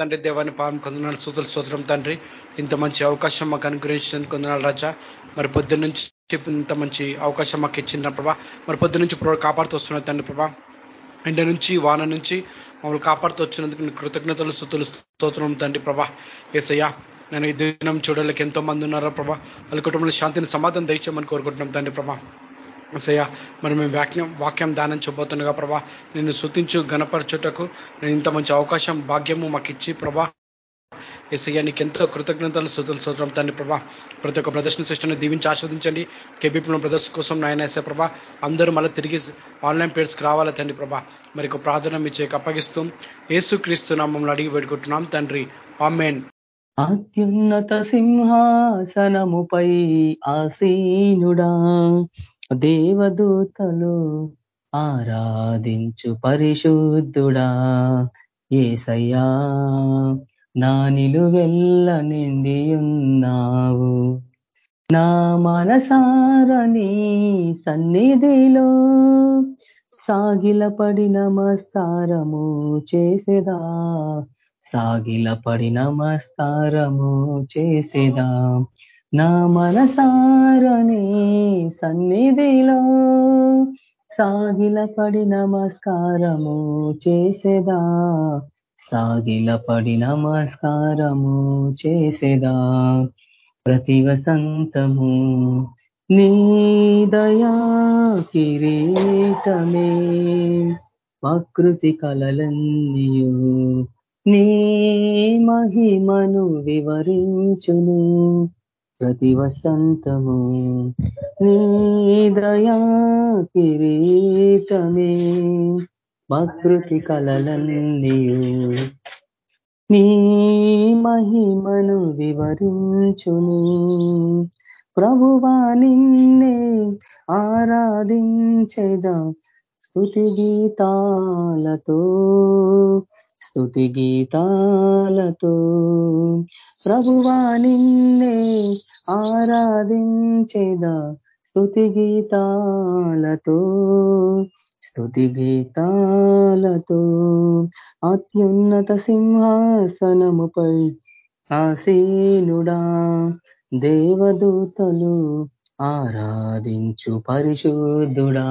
తండ్రి దేవాన్ని పాపం కొందనాలు సూతులు సూత్రం తండ్రి. ఇంత మంచి అవకాశం మాకు అనుగ్రహించినందుకు కొందనాలు రాజా. మరి పొద్దున్న నుంచి ఇంత మంచి అవకాశం మాకు ఇచ్చిన ప్రభా. మరి పొద్దు నుంచి కాపాడుతూ వస్తున్నారు తండ్రి ప్రభా. ఎండ నుంచి వాన నుంచి మమ్మల్ని కాపాడుతూ వచ్చినందుకు కృతజ్ఞతలు స్థుతులు స్తోత్రం తండ్రి ప్రభా. ఏసయ్యా నేను ఈ దినం చూడలేక ఎంతో మంది ఉన్నారా ప్రభా. వాళ్ళ కుటుంబంలో శాంతిని సమాధానం దయచేయమని కోరుకుంటున్నాం తండ్రి ప్రభా. సయ్యా మరి మేము వాక్యం వాక్యం దానం చెప్పబోతుండగా ప్రభా నేను శృతించు గణపరచుటకు నేను ఇంత మంచి అవకాశం భాగ్యము మాకు ఇచ్చి ప్రభా. ఎస్ఐయా నీకు ఎంతో కృతజ్ఞతలు శృతులు సూత్రం తండ్రి ప్రభా. ప్రతి ఒక్క ప్రదర్శన సిస్టమ్ని దీవించి ఆస్వాదించండి. కేబీపీలో ప్రదర్శన కోసం నాయన ఎస్ఐ ప్రభా అందరూ మళ్ళీ తిరిగి ఆన్లైన్ పేర్స్కి రావాలా తండ్రి ప్రభా. మరి ఒక ప్రార్థన మీ చేయక అప్పగిస్తూ ఏసుక్రీస్తు నామంలో అడిగి పెట్టుకుంటున్నాం తండ్రి. ఆమెన్. అత్యున్నత సింహాసనముపై ఆసీనుడా. దేవదూతలు ఆరాధించు పరిశుద్ధుడా ఏసయ్యా నా నిలువెల్ల నిండి ఉన్నావు. నా మనసారని సన్నిధిలో సాగిలపడి నమస్కారము చేసేదా? సాగిలపడి నమస్కారము చేసేదా? నా మనసారని సన్నిధిలో సాగిల పడి నమస్కారము చేసేదా? సాగిల పడి నమస్కారము చేసేదా? ప్రతి వసంతము నీ దయా కిరీటమే. ప్రకృతి కలలన్నీయు నీ మహిమను వివరించునే. ప్రతి వసంతము నీదయా కిరీటమే. మకృతి కలలన్నీయు నీ మహిమను వివరించుని. ప్రభువా నిన్నే ఆరాధించేదా స్థుతి గీతాలతో. స్థుతి గీతాలతో. ప్రభువా నిన్నే ఆరాధించేదా? స్థుతి గీతాలతో. స్థుతి గీతాలతో. అత్యున్నత సింహాసనముపై ఆసీనుడా. దేవదూతలు ఆరాధించు పరిశుద్ధుడా.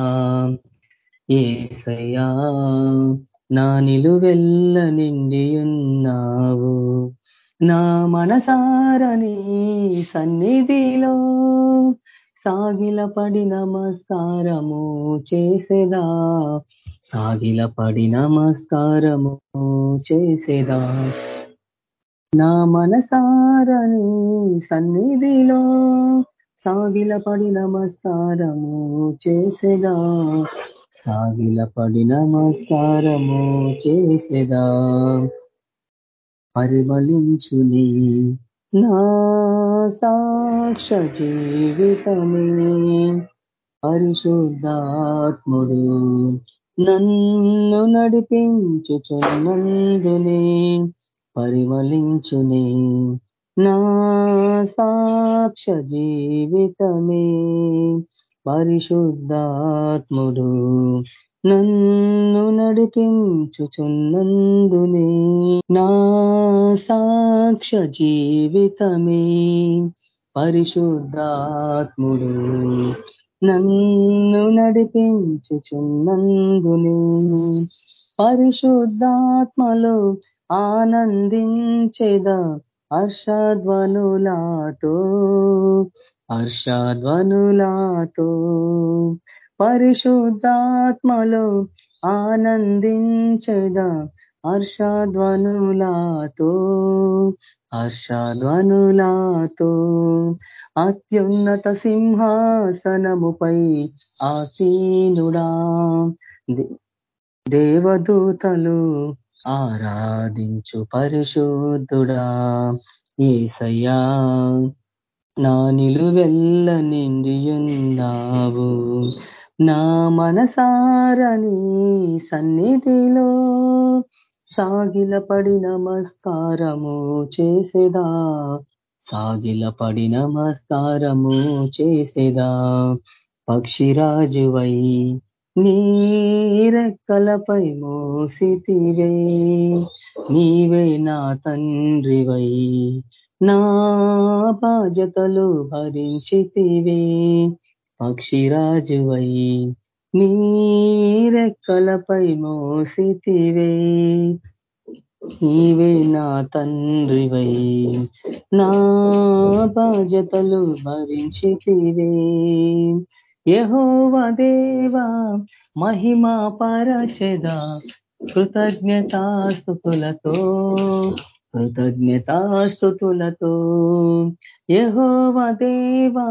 ఏసయ్యా నా నిలువెల్ల నిండియున్నావు. నా మనసారని సన్నిధిలో సాగిలపడి నమస్కారము చేసేదా? సాగిలపడి నమస్కారము చేసేదా? నా మనసారని సన్నిధిలో సాగిలపడి నమస్కారము చేసేదా? సాగిలపడి నమస్కారము చేసేదా? పరిమళించుని నా సాక్ష జీవితమే. పరిశుద్ధాత్ముడు నన్ను నడిపించుచున్నందునే పరిమళించునే నా సాక్ష జీవితమే. పరిశుద్ధాత్ముడు. నన్ను నడిపించుచున్నందునే నా సాక్ష జీవితమే పరిశుద్ధాత్ముడు. నన్ను నడిపించుచున్నందునే పరిశుద్ధాత్మలో ఆనందించేదా హర్షధ్వనులాతో. హర్షధ్వనులాతో పరిశుద్ధాత్మలో ఆనందించదా హర్షధ్వనులాతో హర్షధ్వనులాతో అత్యున్నత సింహాసనముపై ఆసీనుడా. దేవదూతలు ఆరాధించు పరిశుద్ధుడా ఏసయ్యా. నా నిలువెల్ల నిండియున్నావు. నా మనసారని సన్నిధిలో సాగిలపడి నమస్కారము చేసేదా? సాగిలపడి నమస్కారము చేసేదా? పక్షిరాజువై నీరెక్కలపై మోసితివే నీవే నా తండ్రివై. నా బాధ్యతలు భరించితివే. పక్షిరాజువై నీ రెక్కలపై మోసితివే. నీవే నా తండ్రివై నా బాధ్యతలు భరించితివే. యహోవదేవా మహిమా పరచెదా కృతజ్ఞతాస్తుతులతో. కృతజ్ఞతాస్తుతులతో. కృతజ్ఞతాస్థుతులతో యహోవదేవా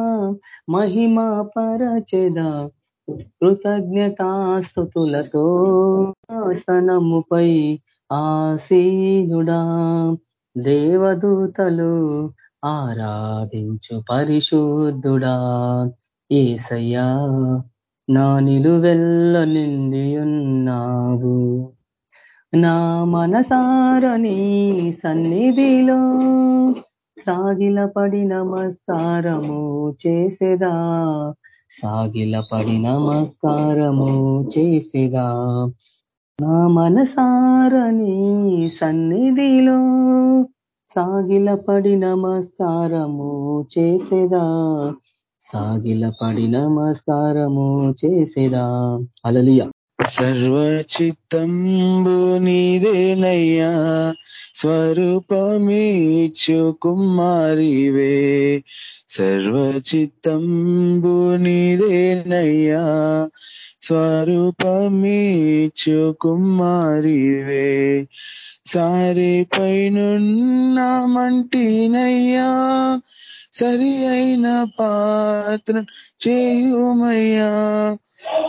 మహిమా పరచెదా. కృతజ్ఞతాస్తుతులతో ఆసనముపై ఆసీనుడా. దేవదూతలు ఆరాధించు పరిశుద్ధుడా. ఏసయ్యా నా నిలువెల్ల నిండి ఉన్నావు నా మనసారని సన్నిధిలో సాగిలపడి నమస్కారము చేసేదా? సాగిలపడి నమస్కారము చేసేదా? నా మనసారని సన్నిధిలో సాగిలపడి నమస్కారము చేసేదా? సాగిలపడి నమస్కారము చేసేదా? అలలియ సర్వచిత్తంబు నీదేనయ్యా స్వరూపమీచు కుమారివే. సర్వచిత్తంబు నీదేనయ్యా స్వరూపమీచు కుమారివే. సారిపైనున్న పైనున్నామంటినయ్యా సరి అయిన పాత్ర చేయుమయ్యా.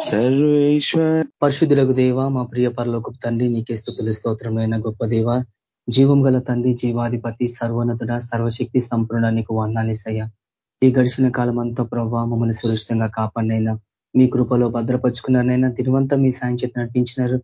సర్వేశ్వర పరిశుద్ధులకు దేవ మా ప్రియ పరలోక తండ్రి నీకే స్థుతులు స్తోత్రమైన గొప్ప దేవ. జీవం గల తండ్రి జీవాధిపతి సర్వోన్నతుడ సర్వశక్తి సంపూర్ణ నీకు వందాలేసయ్యా ఈ గడిచిన కాలం అంతా ప్రభావ మమ్మల్ని సురక్షితంగా కాపాడినైనా. మీ కృపలో భద్రపరుచుకున్నారనైనా తిరువంతా మీ సాయం చేతి నడిపించినారు.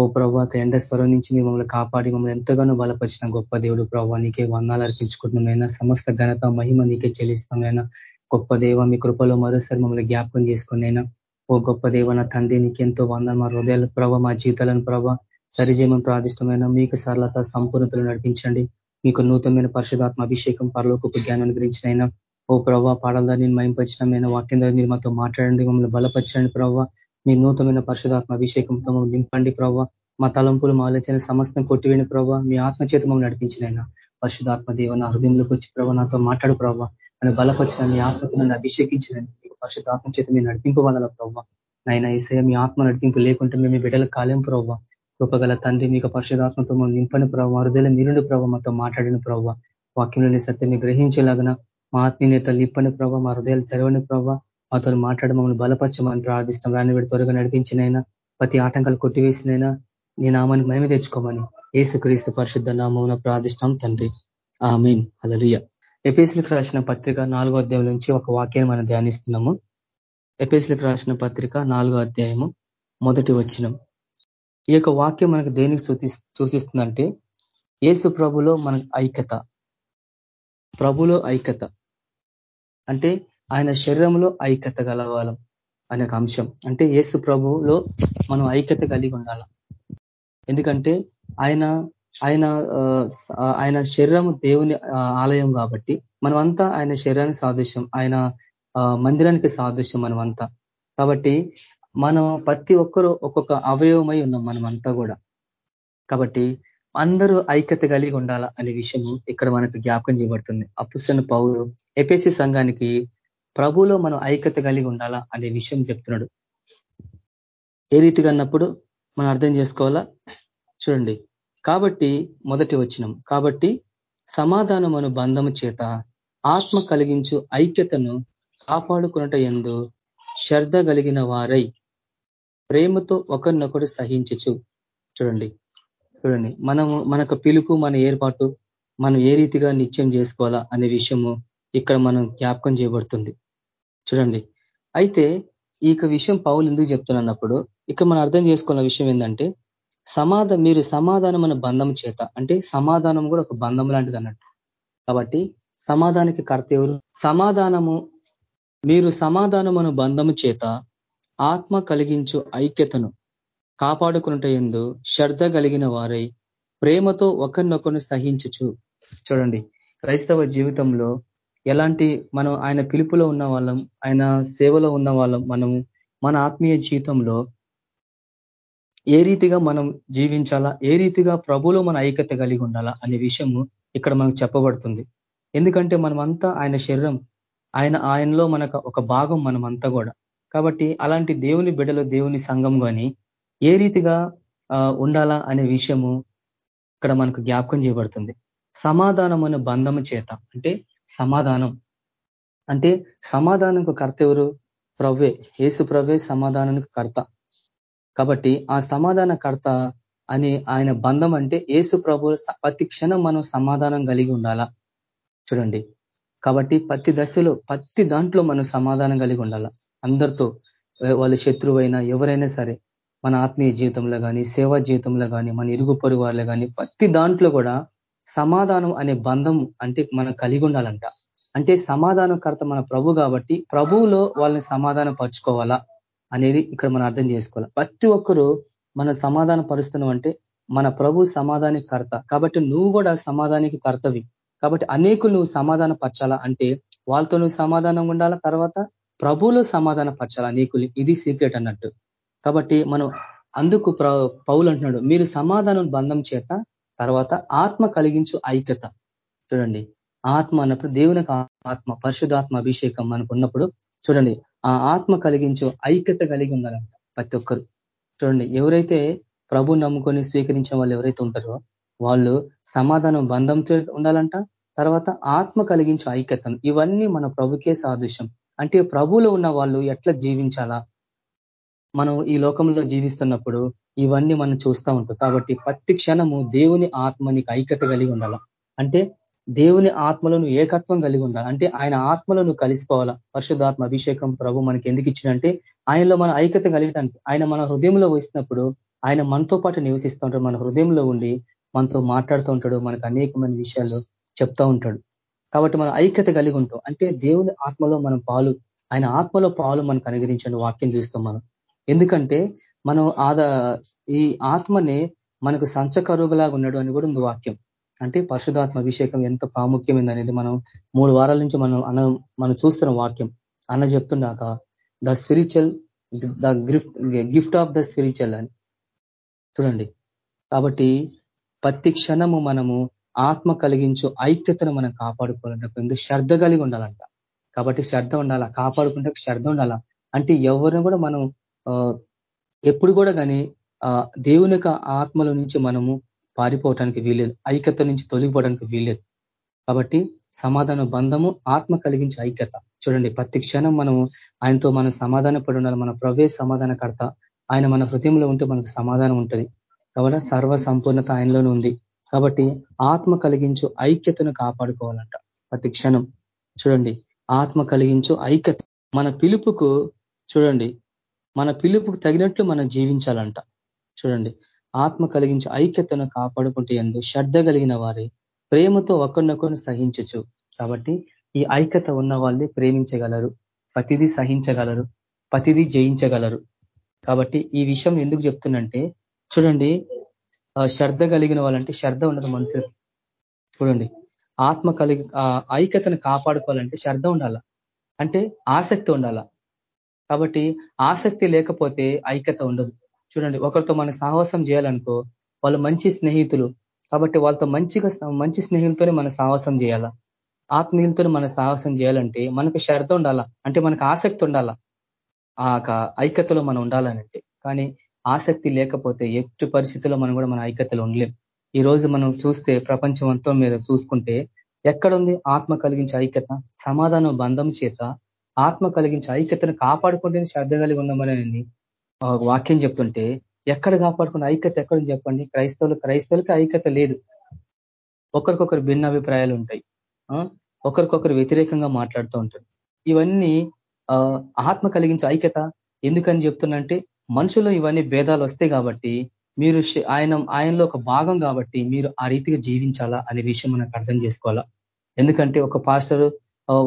ఓ ప్రభా ఎండ స్వరం నుంచి మమ్మల్ని కాపాడి మమ్మల్ని ఎంతగానో బలపరిచిన గొప్ప దేవుడు ప్రభా నీకే వందాలు అర్పించుకుంటున్నామైనా సమస్త ఘనత మహిమ నీకే చెల్లిస్తున్నామైనా గొప్ప దేవ మీ కృపలో మరోసారి మమ్మల్ని జ్ఞాపకం చేసుకున్నైనా ఓ గొప్ప దేవ నా తండ్రి నీకెంతో వందలు మా హృదయాల ప్రభ మా జీవితాలను ప్రభావ సరిజీవం ప్రాదిష్టమైన మీకు సరళత సంపూర్ణతలు నడిపించండి. మీకు నూతనమైన పరిశుధాత్మ అభిషేకం పరలోకపు జ్ఞానం గురించినైనా ఓ ప్రభావ పాడల్దా నేను మైంపరచడమైన వాక్యం ద్వారా మీరు మాతో మాట్లాడండి మమ్మల్ని బలపరచండి ప్రభావ మీ నూతనమైన పరిశుధాత్మ అభిషేకంతో మమ్మల్ని నింపండి ప్రభావ. మా తలంపులు మా ఆలోచన సమస్తం కొట్టివేని ప్రభావ. మీ ఆత్మచేత మమ్మల్ని నడిపించినైనా. పరిశుధాత్మ దేవ నా హృదయంలోకి వచ్చి ప్రభావ నాతో మాట్లాడు ప్రభావ. నన్ను బలపరిచిన మీ ఆత్మతో నన్ను అభిషేకించినండి మీకు పరిశుధాత్మ చేత మీరు నడిపింపు వలన ప్రభావ. నైనా ఈసయ మీ ఆత్మ నడిపింపు లేకుంటే మేము బిడ్డల కాలేం ప్రభావ. కృపగల తండ్రి మీకు పరిశుధాత్మతో మమ్మల్ని నింపని ప్రభావ. హృదయలు మీరుండి ప్రభావ మాతో మాట్లాడిన ప్రభావ. వాక్యంలోని సత్యం గ్రహించేలాగన మా ఆత్మీయతలు నింపని ప్రభావ. మా హృదయాలు తెరవని ప్రభావ. మాతో మాట్లాడి మమ్మల్ని బలపరచమని ప్రార్థిస్తాం రాని వీడి త్వరగా నడిపించినైనా ప్రతి ఆటంకాలు కొట్టివేసినైనా నీ నామాన్ని మేమే తెచ్చుకోమని ఏసుక్రీస్తు పరిశుద్ధ నామం ప్రార్థిస్తాం తండ్రి. ఆమెన్. అలలుయ ఎపిఎస్లకు రాసిన పత్రిక నాలుగో అధ్యాయం నుంచి ఒక వాక్యాన్ని మనం ధ్యానిస్తున్నాము. ఎపిఎస్లకు రాసిన పత్రిక నాలుగో అధ్యాయము మొదటి వచ్చినం ఈ యొక్క వాక్యం మనకు దేనికి సూచి సూచిస్తుందంటే ఏసు ప్రభులో మన ఐక్యత. ప్రభులో ఐక్యత. అంటే ఆయన శరీరంలో ఐక్యత కలవాలం అనే అంశం. అంటే ఏసు ప్రభువులో మనం ఐక్యత కలిగి ఉండాల? ఎందుకంటే ఆయన ఆయన ఆయన శరీరం దేవుని ఆలయం కాబట్టి మనమంతా ఆయన శరీరానికి సాదృశ్యం ఆయన మందిరానికి సాదృశ్యం మనమంతా. కాబట్టి మనం ప్రతి ఒక్కరూ ఒక్కొక్క అవయవమై ఉన్నాం మనమంతా కూడా. కాబట్టి అందరూ ఐక్యత కలిగి ఉండాలా అనే విషయం ఇక్కడ మనకు జ్ఞాపకం చేయబడుతుంది. అపుస్తున్న పౌరు ఎపిసి సంఘానికి ప్రభులో మనం ఐక్యత కలిగి ఉండాలా అనే విషయం చెప్తున్నాడు. ఏ రీతిగా అన్నప్పుడు మనం అర్థం చేసుకోవాలా? చూడండి. కాబట్టి మొదటి వచ్చినం కాబట్టి సమాధానమును బంధము చేత ఆత్మ కలిగించు ఐక్యతను కాపాడుకున్నట ఎందు శ్రద్ధ కలిగిన వారై ప్రేమతో ఒకరినొకరు సహించచ్చు చూడండి. చూడండి. మనము మనకు పిలుపు మన ఏర్పాటు మనం ఏ రీతిగా నిత్యం చేసుకోవాలా అనే విషయము ఇక్కడ మనం జ్ఞాపకం చేయబడుతుంది. చూడండి. అయితే ఈ విషయం పౌలు ఎందుకు చెప్తున్నప్పుడు ఇక్కడ మనం అర్థం చేసుకున్న విషయం ఏంటంటే సమాధ మీరు సమాధానం అనే బంధం చేత అంటే సమాధానం కూడా ఒక బంధం లాంటిది అన్నట్టు. కాబట్టి సమాధానికి కర్త ఎవరు? సమాధానము మీరు సమాధానం అను బంధము చేత ఆత్మ కలిగించు ఐక్యతను కాపాడుకున్నట ఎందు శ్రద్ధ కలిగిన వారై ప్రేమతో ఒకరినొకరిని సహించచ్చు చూడండి. క్రైస్తవ జీవితంలో ఎలాంటి మనం ఆయన పిలుపులో ఉన్న వాళ్ళం ఆయన సేవలో ఉన్న వాళ్ళం మనము మన ఆత్మీయ జీవితంలో ఏ రీతిగా మనం జీవించాలా ఏ రీతిగా ప్రభులో మన ఐక్యత కలిగి ఉండాలా అనే విషయము ఇక్కడ మనకు చెప్పబడుతుంది. ఎందుకంటే మనమంతా ఆయన శరీరం ఆయన ఆయనలో మనకు ఒక భాగం మనమంతా కూడా. కాబట్టి అలాంటి దేవుని బిడలో దేవుని సంఘం కానీ ఏ రీతిగా ఉండాలా అనే విషయము ఇక్కడ మనకు జ్ఞాపకం చేయబడుతుంది. సమాధానం అనే బంధము చేత అంటే సమాధానం. అంటే సమాధానంకు కర్త ఎవరు? ప్రవ్వే. ఏసు ప్రవ్వే సమాధానానికి కర్త. కాబట్టి ఆ సమాధాన కర్త అని ఆయన బంధం అంటే ఏసు ప్రభు ప్రతి క్షణం మనం సమాధానం కలిగి ఉండాలా? చూడండి. కాబట్టి ప్రతి దశలో ప్రతి దాంట్లో మనం సమాధానం కలిగి ఉండాలా? అందరితో వాళ్ళ శత్రువైనా ఎవరైనా సరే మన ఆత్మీయ జీవితంలో కానీ సేవా జీవితంలో కానీ మన ఇరుగు పొరుగు కానీ ప్రతి దాంట్లో కూడా సమాధానం అనే బంధం అంటే మనం కలిగి ఉండాలంట. అంటే సమాధానకర్త మన ప్రభు కాబట్టి ప్రభువులో వాళ్ళని సమాధానం పరుచుకోవాలా అనేది ఇక్కడ మనం అర్థం చేసుకోవాలి. ప్రతి ఒక్కరూ మన సమాధాన పరుస్తున్నాం అంటే మన ప్రభు సమాధానికి కర్త. కాబట్టి నువ్వు కూడా సమాధానికి కర్తవి. కాబట్టి అనేకులు నువ్వు సమాధాన పరచాలా అంటే వాళ్ళతో నువ్వు సమాధానంగా ఉండాలా? తర్వాత ప్రభువులో సమాధాన పరచాలా అనేకులు? ఇది సీక్రెట్ అన్నట్టు. కాబట్టి మనం అందుకు పౌలు అంటున్నాడు మీరు సమాధానం బంధం చేత తర్వాత ఆత్మ కలిగించు ఐక్యత. చూడండి ఆత్మ అన్నప్పుడు దేవుని ఆత్మ పరిశుధాత్మ అభిషేకం మనకు ఉన్నప్పుడు చూడండి ఆ ఆత్మ కలిగించు ఐక్యత కలిగి ఉండాలంట ప్రతి ఒక్కరు. చూడండి ఎవరైతే ప్రభు నమ్ముకొని స్వీకరించే వాళ్ళు ఎవరైతే ఉంటారో వాళ్ళు సమాధానం బంధంతో ఉండాలంట తర్వాత ఆత్మ కలిగించు ఐక్యతను. ఇవన్నీ మన ప్రభుకే సాదృశ్యం. అంటే ప్రభులో ఉన్న వాళ్ళు ఎట్లా జీవించాలా? మనం ఈ లోకంలో జీవిస్తున్నప్పుడు ఇవన్నీ మనం చూస్తూ ఉంటాం. కాబట్టి ప్రతి క్షణము దేవుని ఆత్మ నీకు ఐక్యత కలిగి ఉండాల. అంటే దేవుని ఆత్మలను ఏకత్వం కలిగి ఉండాలి. అంటే ఆయన ఆత్మలను కలిసిపోవాలా. పరిశుద్ధాత్మ అభిషేకం ప్రభు మనకి ఎందుకు ఇచ్చినంటే ఆయనలో మన ఐక్యత కలిగడానికి ఆయన మన హృదయంలో వచ్చినప్పుడు ఆయన మనతో పాటు నివసిస్తూ ఉంటాడు. మన హృదయంలో ఉండి మనతో మాట్లాడుతూ ఉంటాడు. మనకు అనేకమైన విషయాలు చెప్తా ఉంటాడు. కాబట్టి మనం ఐక్యత కలిగి ఉంటాం. అంటే దేవుని ఆత్మలో మనం పాలు ఆయన ఆత్మలో పాలు మనకు అనుగ్రహించండి. వాక్యం చూస్తాం మనం. ఎందుకంటే మనం ఆదా ఈ ఆత్మనే మనకు సంచకరువులాగా ఉన్నాడు అని కూడా ఉంది వాక్యం. అంటే పరిశుధాత్మ అభిషేకం ఎంత ప్రాముఖ్యమైంది అనేది మనం మూడు వారాల నుంచి మనం అన్న మనం చూస్తున్న వాక్యం. అన్న చెప్తున్నాక the spiritual the gift gift of the spiritual అని. చూడండి. కాబట్టి ప్రతి క్షణము మనము ఆత్మ కలిగించు ఐక్యతను మనం కాపాడుకోవాలంటే ఎందుకు శ్రద్ధ కలిగి ఉండాలంట. కాబట్టి శ్రద్ధ ఉండాలా? కాపాడుకుంటే శ్రద్ధ ఉండాలా? అంటే ఎవరిని కూడా మనం ఎప్పుడు కూడా కానీ దేవుని ఆత్మల నుంచి మనము పారిపోవటానికి వీల్లేదు. ఐక్యత నుంచి తొలగిపోవడానికి వీల్లేదు. కాబట్టి సమాధాన బంధము ఆత్మ కలిగించే ఐక్యత. చూడండి ప్రతి క్షణం మనము ఆయనతో మనం సమాధాన పడి ఉండాలి. మన ప్రవే సమాధానకర్త. ఆయన మన హృదయంలో ఉంటే మనకు సమాధానం ఉంటుంది. కాబట్టి సర్వ సంపూర్ణత ఆయనలోనే ఉంది. కాబట్టి ఆత్మ కలిగించు ఐక్యతను కాపాడుకోవాలంట ప్రతి క్షణం. చూడండి ఆత్మ కలిగించు ఐక్యత. మన పిలుపుకు చూడండి మన పిలుపుకు తగినట్లు మనం జీవించాలంట. చూడండి. ఆత్మ కలిగించే ఐక్యతను కాపాడుకుంటే ఎందు శ్రద్ధ కలిగిన వారి ప్రేమతో ఒకరినొకరిని సహించచ్చు. కాబట్టి ఈ ఐక్యత ఉన్న వాళ్ళే ప్రేమించగలరు ప్రతిదీ సహించగలరు ప్రతిదీ జయించగలరు. కాబట్టి ఈ విషయం ఎందుకు చెప్తున్నంటే చూడండి శ్రద్ధ కలిగిన వాళ్ళంటే శ్రద్ధ ఉండదు మనుషులు చూడండి. ఆత్మ కలిగి ఐక్యతను కాపాడుకోవాలంటే శ్రద్ధ ఉండాల. అంటే ఆసక్తి ఉండాల. కాబట్టి ఆసక్తి లేకపోతే ఐక్యత ఉండదు. చూడండి ఒకరితో మనం సాహసం చేయాలనుకో వాళ్ళు మంచి స్నేహితులు. కాబట్టి వాళ్ళతో మంచిగా మంచి స్నేహితులతోనే మనం సాహసం చేయాలా? ఆత్మీయులతో మనం సాహసం చేయాలంటే మనకు శ్రద్ధ ఉండాలా? అంటే మనకు ఆసక్తి ఉండాలా? ఆ ఐక్యతలో మనం ఉండాలనంటే కానీ ఆసక్తి లేకపోతే ఎట్టి పరిస్థితుల్లో మనం కూడా మన ఐక్యతలో ఉండలేం. ఈ రోజు మనం చూస్తే ప్రపంచం అంతా మీద చూసుకుంటే ఎక్కడుంది ఆత్మ కలిగించే ఐక్యత? సమాధానం బంధం చేత ఆత్మ కలిగించి ఐక్యతను కాపాడుకుంటే శ్రద్ధ కలిగి ఉన్నామని వాక్యం చెప్తుంటే ఎక్కడ కాపాడుకున్న ఐక్యత ఎక్కడ చెప్పండి? క్రైస్తవులు క్రైస్తవులకి ఐక్యత లేదు. ఒకరికొకరు భిన్న అభిప్రాయాలు ఉంటాయి. ఒకరికొకరు వ్యతిరేకంగా మాట్లాడుతూ ఉంటారు. ఇవన్నీ ఆత్మ కలిగించే ఐక్యత ఎందుకని చెప్తున్నంటే మనుషులు ఇవన్నీ భేదాలు వస్తాయి కాబట్టి మీరు ఆయన ఆయనలో ఒక భాగం కాబట్టి మీరు ఆ రీతిగా జీవించాలా అనే విషయం మనకు అర్థం చేసుకోవాలా. ఎందుకంటే ఒక పాస్టర్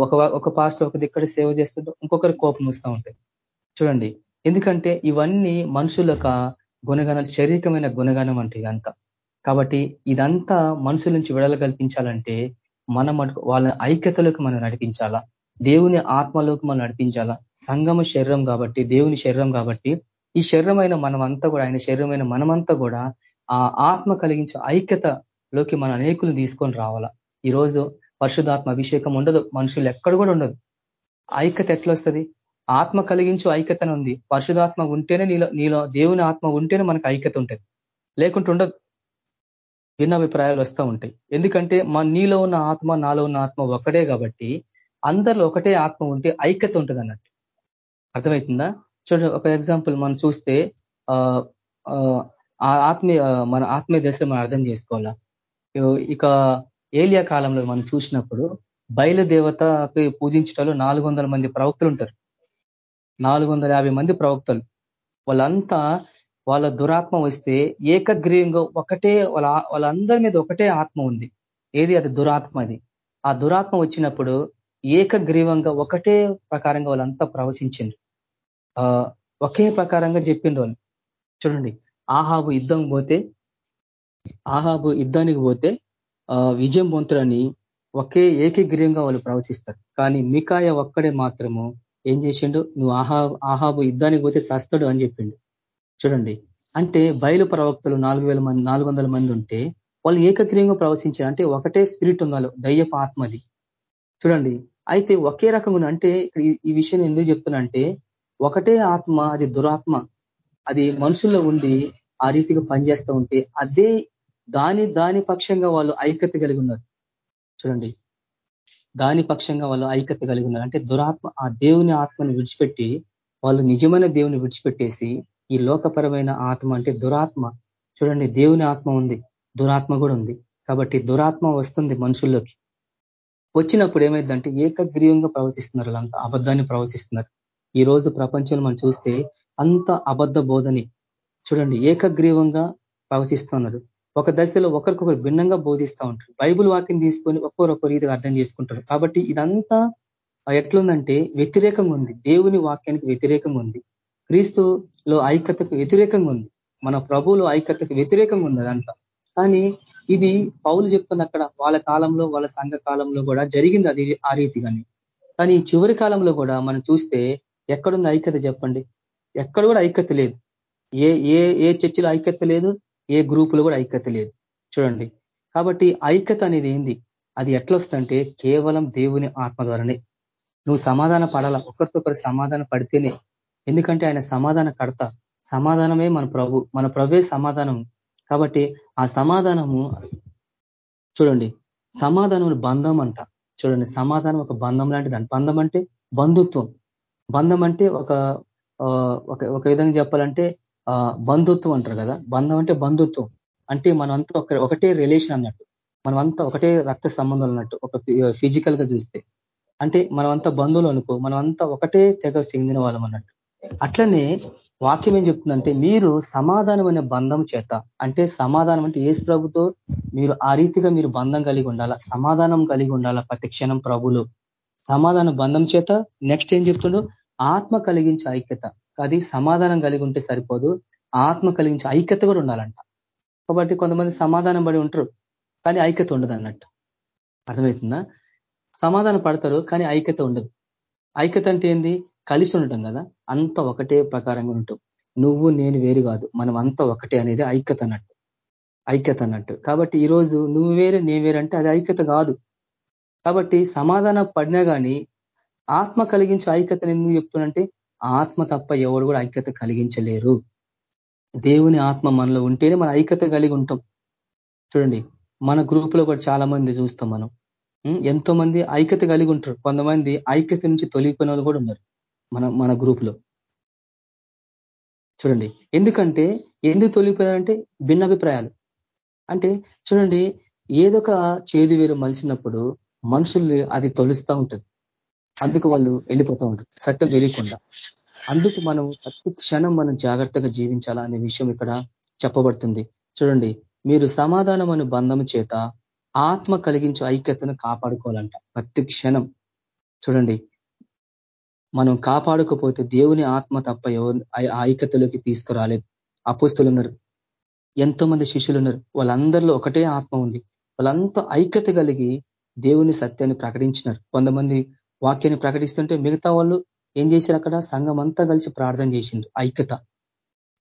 ఒక ఒక పాస్టర్ ఒక దిక్కడ సేవ చేస్తుంటే ఇంకొకరికి కోపం వస్తూ ఉంటాయి చూడండి ఎందుకంటే ఇవన్నీ మనుషుల యొక్క గుణగణాలు శారీరకమైన గుణగణం అంటే ఇదంతా. కాబట్టి ఇదంతా మనుషుల నుంచి విడల కల్పించాలంటే మనం వాళ్ళ ఐక్యతలోకి మనం నడిపించాలా? దేవుని ఆత్మలోకి మనం నడిపించాలా? సంగమ శరీరం కాబట్టి దేవుని శరీరం కాబట్టి ఈ శరీరమైన మనమంతా కూడా ఆయన శరీరమైన మనమంతా కూడా ఆ ఆత్మ కలిగించే ఐక్యతలోకి మన అనేకులు తీసుకొని రావాలా? ఈరోజు పరిశుధాత్మ అభిషేకం ఉండదు. మనుషులు ఎక్కడ కూడా ఉండదు ఐక్యత ఎట్లొస్తుంది? ఆత్మ కలిగించు ఐక్యతను ఉంది. పరిశుధాత్మ ఉంటేనే నీలో నీలో దేవుని ఆత్మ ఉంటేనే మనకు ఐక్యత ఉంటుంది. లేకుంటే ఉండదు. భిన్న అభిప్రాయాలు వస్తూ ఉంటాయి. ఎందుకంటే మా నీలో ఉన్న ఆత్మ నాలో ఉన్న ఆత్మ ఒకటే కాబట్టి అందరిలో ఒకటే ఆత్మ ఉంటే ఐక్యత ఉంటుంది అన్నట్టు. అర్థమవుతుందా చూడండి ఒక ఎగ్జాంపుల్ మనం చూస్తే ఆత్మీయ మన ఆత్మీయ దశలో మనం అర్థం చేసుకోవాలా? ఇక ఏలియా కాలంలో మనం చూసినప్పుడు బయలుదేవతకి పూజించటంలో నాలుగు మంది ప్రవక్తలు ఉంటారు నాలుగు మంది ప్రవక్తలు. వాళ్ళంతా వాళ్ళ దురాత్మ వస్తే ఏకగ్రీయంగా ఒకటే వాళ్ళ వాళ్ళందరి మీద ఒకటే ఆత్మ ఉంది. ఏది? అది దురాత్మ అది. ఆ దురాత్మ వచ్చినప్పుడు ఏకగ్రీవంగా ఒకటే ప్రకారంగా వాళ్ళంతా ప్రవచించిండ్రు. ఒకే ప్రకారంగా చెప్పిండ్రు వాళ్ళు. చూడండి. ఆహాబు యుద్ధం పోతే ఆహాబు యుద్ధానికి పోతే విజయం పొందుతారని ఒకే ఏకగ్రీయంగా వాళ్ళు ప్రవచిస్తారు. కానీ మికాయ ఒక్కడే మాత్రము ఏం చేసిండు? నువ్వు ఆహా ఆహాబు యుద్ధానికి పోతే సస్తడు అని చెప్పిండు. చూడండి. అంటే బయలు ప్రవక్తలు నాలుగు మంది నాలుగు మంది ఉంటే వాళ్ళు ఏకగ్రీయంగా ప్రవచించారు. అంటే ఒకటే స్పిరిట్ ఉండాలి దయ్యపు ఆత్మది. చూడండి. అయితే ఒకే రకంగా అంటే ఈ విషయం ఎందుకు చెప్తున్నా అంటే ఒకటే ఆత్మ అది దురాత్మ. అది మనుషుల్లో ఉండి ఆ రీతిగా పనిచేస్తూ ఉంటే అదే దాని దాని పక్షంగా వాళ్ళు ఐక్యత కలిగి ఉన్నారు. చూడండి. దాని పక్షంగా వాళ్ళు ఐక్యత కలిగి ఉన్నారు. అంటే దురాత్మ ఆ దేవుని ఆత్మను విడిచిపెట్టి వాళ్ళు నిజమైన దేవుని విడిచిపెట్టేసి ఈ లోకపరమైన ఆత్మ అంటే దురాత్మ. చూడండి దేవుని ఆత్మ ఉంది. దురాత్మ కూడా ఉంది. కాబట్టి దురాత్మ వస్తుంది మనుషుల్లోకి. వచ్చినప్పుడు ఏమైందంటే ఏకగ్రీవంగా ప్రవచిస్తున్నారు వాళ్ళంతా. అబద్ధాన్ని ప్రవచిస్తున్నారు ఈ రోజు ప్రపంచంలో మనం చూస్తే అంత అబద్ధ బోధని చూడండి ఏకగ్రీవంగా ప్రవచిస్తున్నారు ఒక దశలో ఒకరికొకరు భిన్నంగా బోధిస్తూ ఉంటారు. బైబుల్ వాక్యం తీసుకొని ఒక్కొరొక్క రీతిగా అర్థం చేసుకుంటారు. కాబట్టి ఇదంతా ఎట్లుందంటే వ్యతిరేకంగా ఉంది. దేవుని వాక్యానికి వ్యతిరేకంగా ఉంది. క్రీస్తులో ఐక్యతకు వ్యతిరేకంగా ఉంది. మన ప్రభువులో ఐక్యతకు వ్యతిరేకంగా ఉంది అదంతా. కానీ ఇది పౌలు చెప్తున్న అక్కడ వాళ్ళ కాలంలో వాళ్ళ సంఘ కాలంలో కూడా జరిగింది అది ఆ రీతిగానే. కానీ చివరి కాలంలో కూడా మనం చూస్తే ఎక్కడుంది ఐక్యత చెప్పండి? ఎక్కడ కూడా ఐక్యత లేదు. ఏ ఏ ఏ చర్చిలో ఐక్యత లేదు? ఏ గ్రూపులో కూడా ఐక్యత లేదు. చూడండి. కాబట్టి ఐక్యత అనేది ఏంది? అది ఎట్లా వస్తుందంటే కేవలం దేవుని ఆత్మ ద్వారానే. నువ్వు సమాధాన పడాల? ఒకరికొకరు సమాధాన పడితేనే. ఎందుకంటే ఆయన సమాధాన కడత సమాధానమే మన ప్రభు. మన ప్రభే సమాధానం. కాబట్టి ఆ సమాధానము చూడండి. సమాధానం బంధం అంట. చూడండి. సమాధానం ఒక బంధం లాంటిది బంధం అంటే బంధుత్వం. బంధం అంటే ఒక ఒక విధంగా చెప్పాలంటే బంధుత్వం అంటారు కదా? బంధం అంటే బంధుత్వం. అంటే మనమంతా ఒక ఒకటే రిలేషన్ అన్నట్టు. మనమంతా ఒకటే రక్త సంబంధం అన్నట్టు ఒక ఫిజికల్గా చూస్తే. అంటే మనమంతా బంధువులు అనుకో మనమంతా ఒకటే తెగ చెందిన వాళ్ళం అన్నట్టు. అట్లనే వాక్యం ఏం చెప్తుందంటే మీరు సమాధానం అనే బంధం చేత అంటే సమాధానం అంటే ఏసు ప్రభుతో మీరు ఆ రీతిగా మీరు బంధం కలిగి ఉండాలా? సమాధానం కలిగి ఉండాలా ప్రతి క్షణం ప్రభులు? సమాధాన బంధం చేత నెక్స్ట్ ఏం చెప్తుండో? ఆత్మ కలిగించే ఐక్యత. అది సమాధానం కలిగి ఉంటే సరిపోదు. ఆత్మ కలిగించే ఐక్యత కూడా ఉండాలంట. కాబట్టి కొంతమంది సమాధానం పడి ఉంటారు కానీ ఐక్యత ఉండదు అన్నట్టు. అర్థమవుతుందా? సమాధానం పడతారు కానీ ఐక్యత ఉండదు. ఐక్యత అంటే ఏంది? కలిసి ఉండటం కదా. అంత ఒకటే ప్రకారంగా ఉంటాం. నువ్వు నేను వేరు కాదు. మనం అంతా ఒకటే అనేది ఐక్యత అన్నట్టు. ఐక్యత అన్నట్టు. కాబట్టి ఈరోజు నువ్వు వేరే నేను వేరే అంటే అది ఐక్యత కాదు. కాబట్టి సమాధానం పడినా కానీ ఆత్మ కలిగించే ఐక్యతను ఎందుకు చెప్తున్నంటే ఆత్మ తప్ప ఎవరు కూడా ఐక్యత కలిగించలేరు. దేవుని ఆత్మ మనలో ఉంటేనే మన ఐక్యత కలిగి ఉంటాం. చూడండి మన గ్రూపులో కూడా చాలా మంది చూస్తాం మనం. ఎంతో మంది ఐక్యత కలిగి ఉంటారు. కొంతమంది ఐక్యత నుంచి తొలిగిపోయిన కూడా ఉన్నారు మన మన గ్రూపులో. చూడండి ఎందుకంటే ఎందుకు తొలిగిపోయారంటే భిన్నాభిప్రాయాలు. అంటే చూడండి ఏదొక చేదు వేరు మలిసినప్పుడు మనుషుల్ని అది తొలుస్తూ ఉంటుంది. అందుకు వాళ్ళు వెళ్ళిపోతూ ఉంటారు. సత్యం తెలియకుండా. అందుకు మనం ప్రతి క్షణం మనం జాగ్రత్తగా జీవించాలా అనే విషయం ఇక్కడ చెప్పబడుతుంది. చూడండి మీరు సమాధానం అనే బంధం చేత ఆత్మ కలిగించే ఐక్యతను కాపాడుకోవాలంట ప్రతి క్షణం. చూడండి మనం కాపాడుకోపోతే దేవుని ఆత్మ తప్ప ఎవరు ఐక్యతలోకి తీసుకురాలేదు అపుస్తులు ఉన్నారు ఎంతో మంది శిష్యులు ఉన్నారు వాళ్ళందరిలో ఒకటే ఆత్మ ఉంది. వాళ్ళంతా ఐక్యత కలిగి దేవుని సత్యాన్ని ప్రకటించినారు. కొంతమంది వాక్యాన్ని ప్రకటిస్తుంటే మిగతా వాళ్ళు ఏం చేశారు అక్కడ? సంఘం అంతా కలిసి ప్రార్థన చేసిండ్రు. ఐక్యత.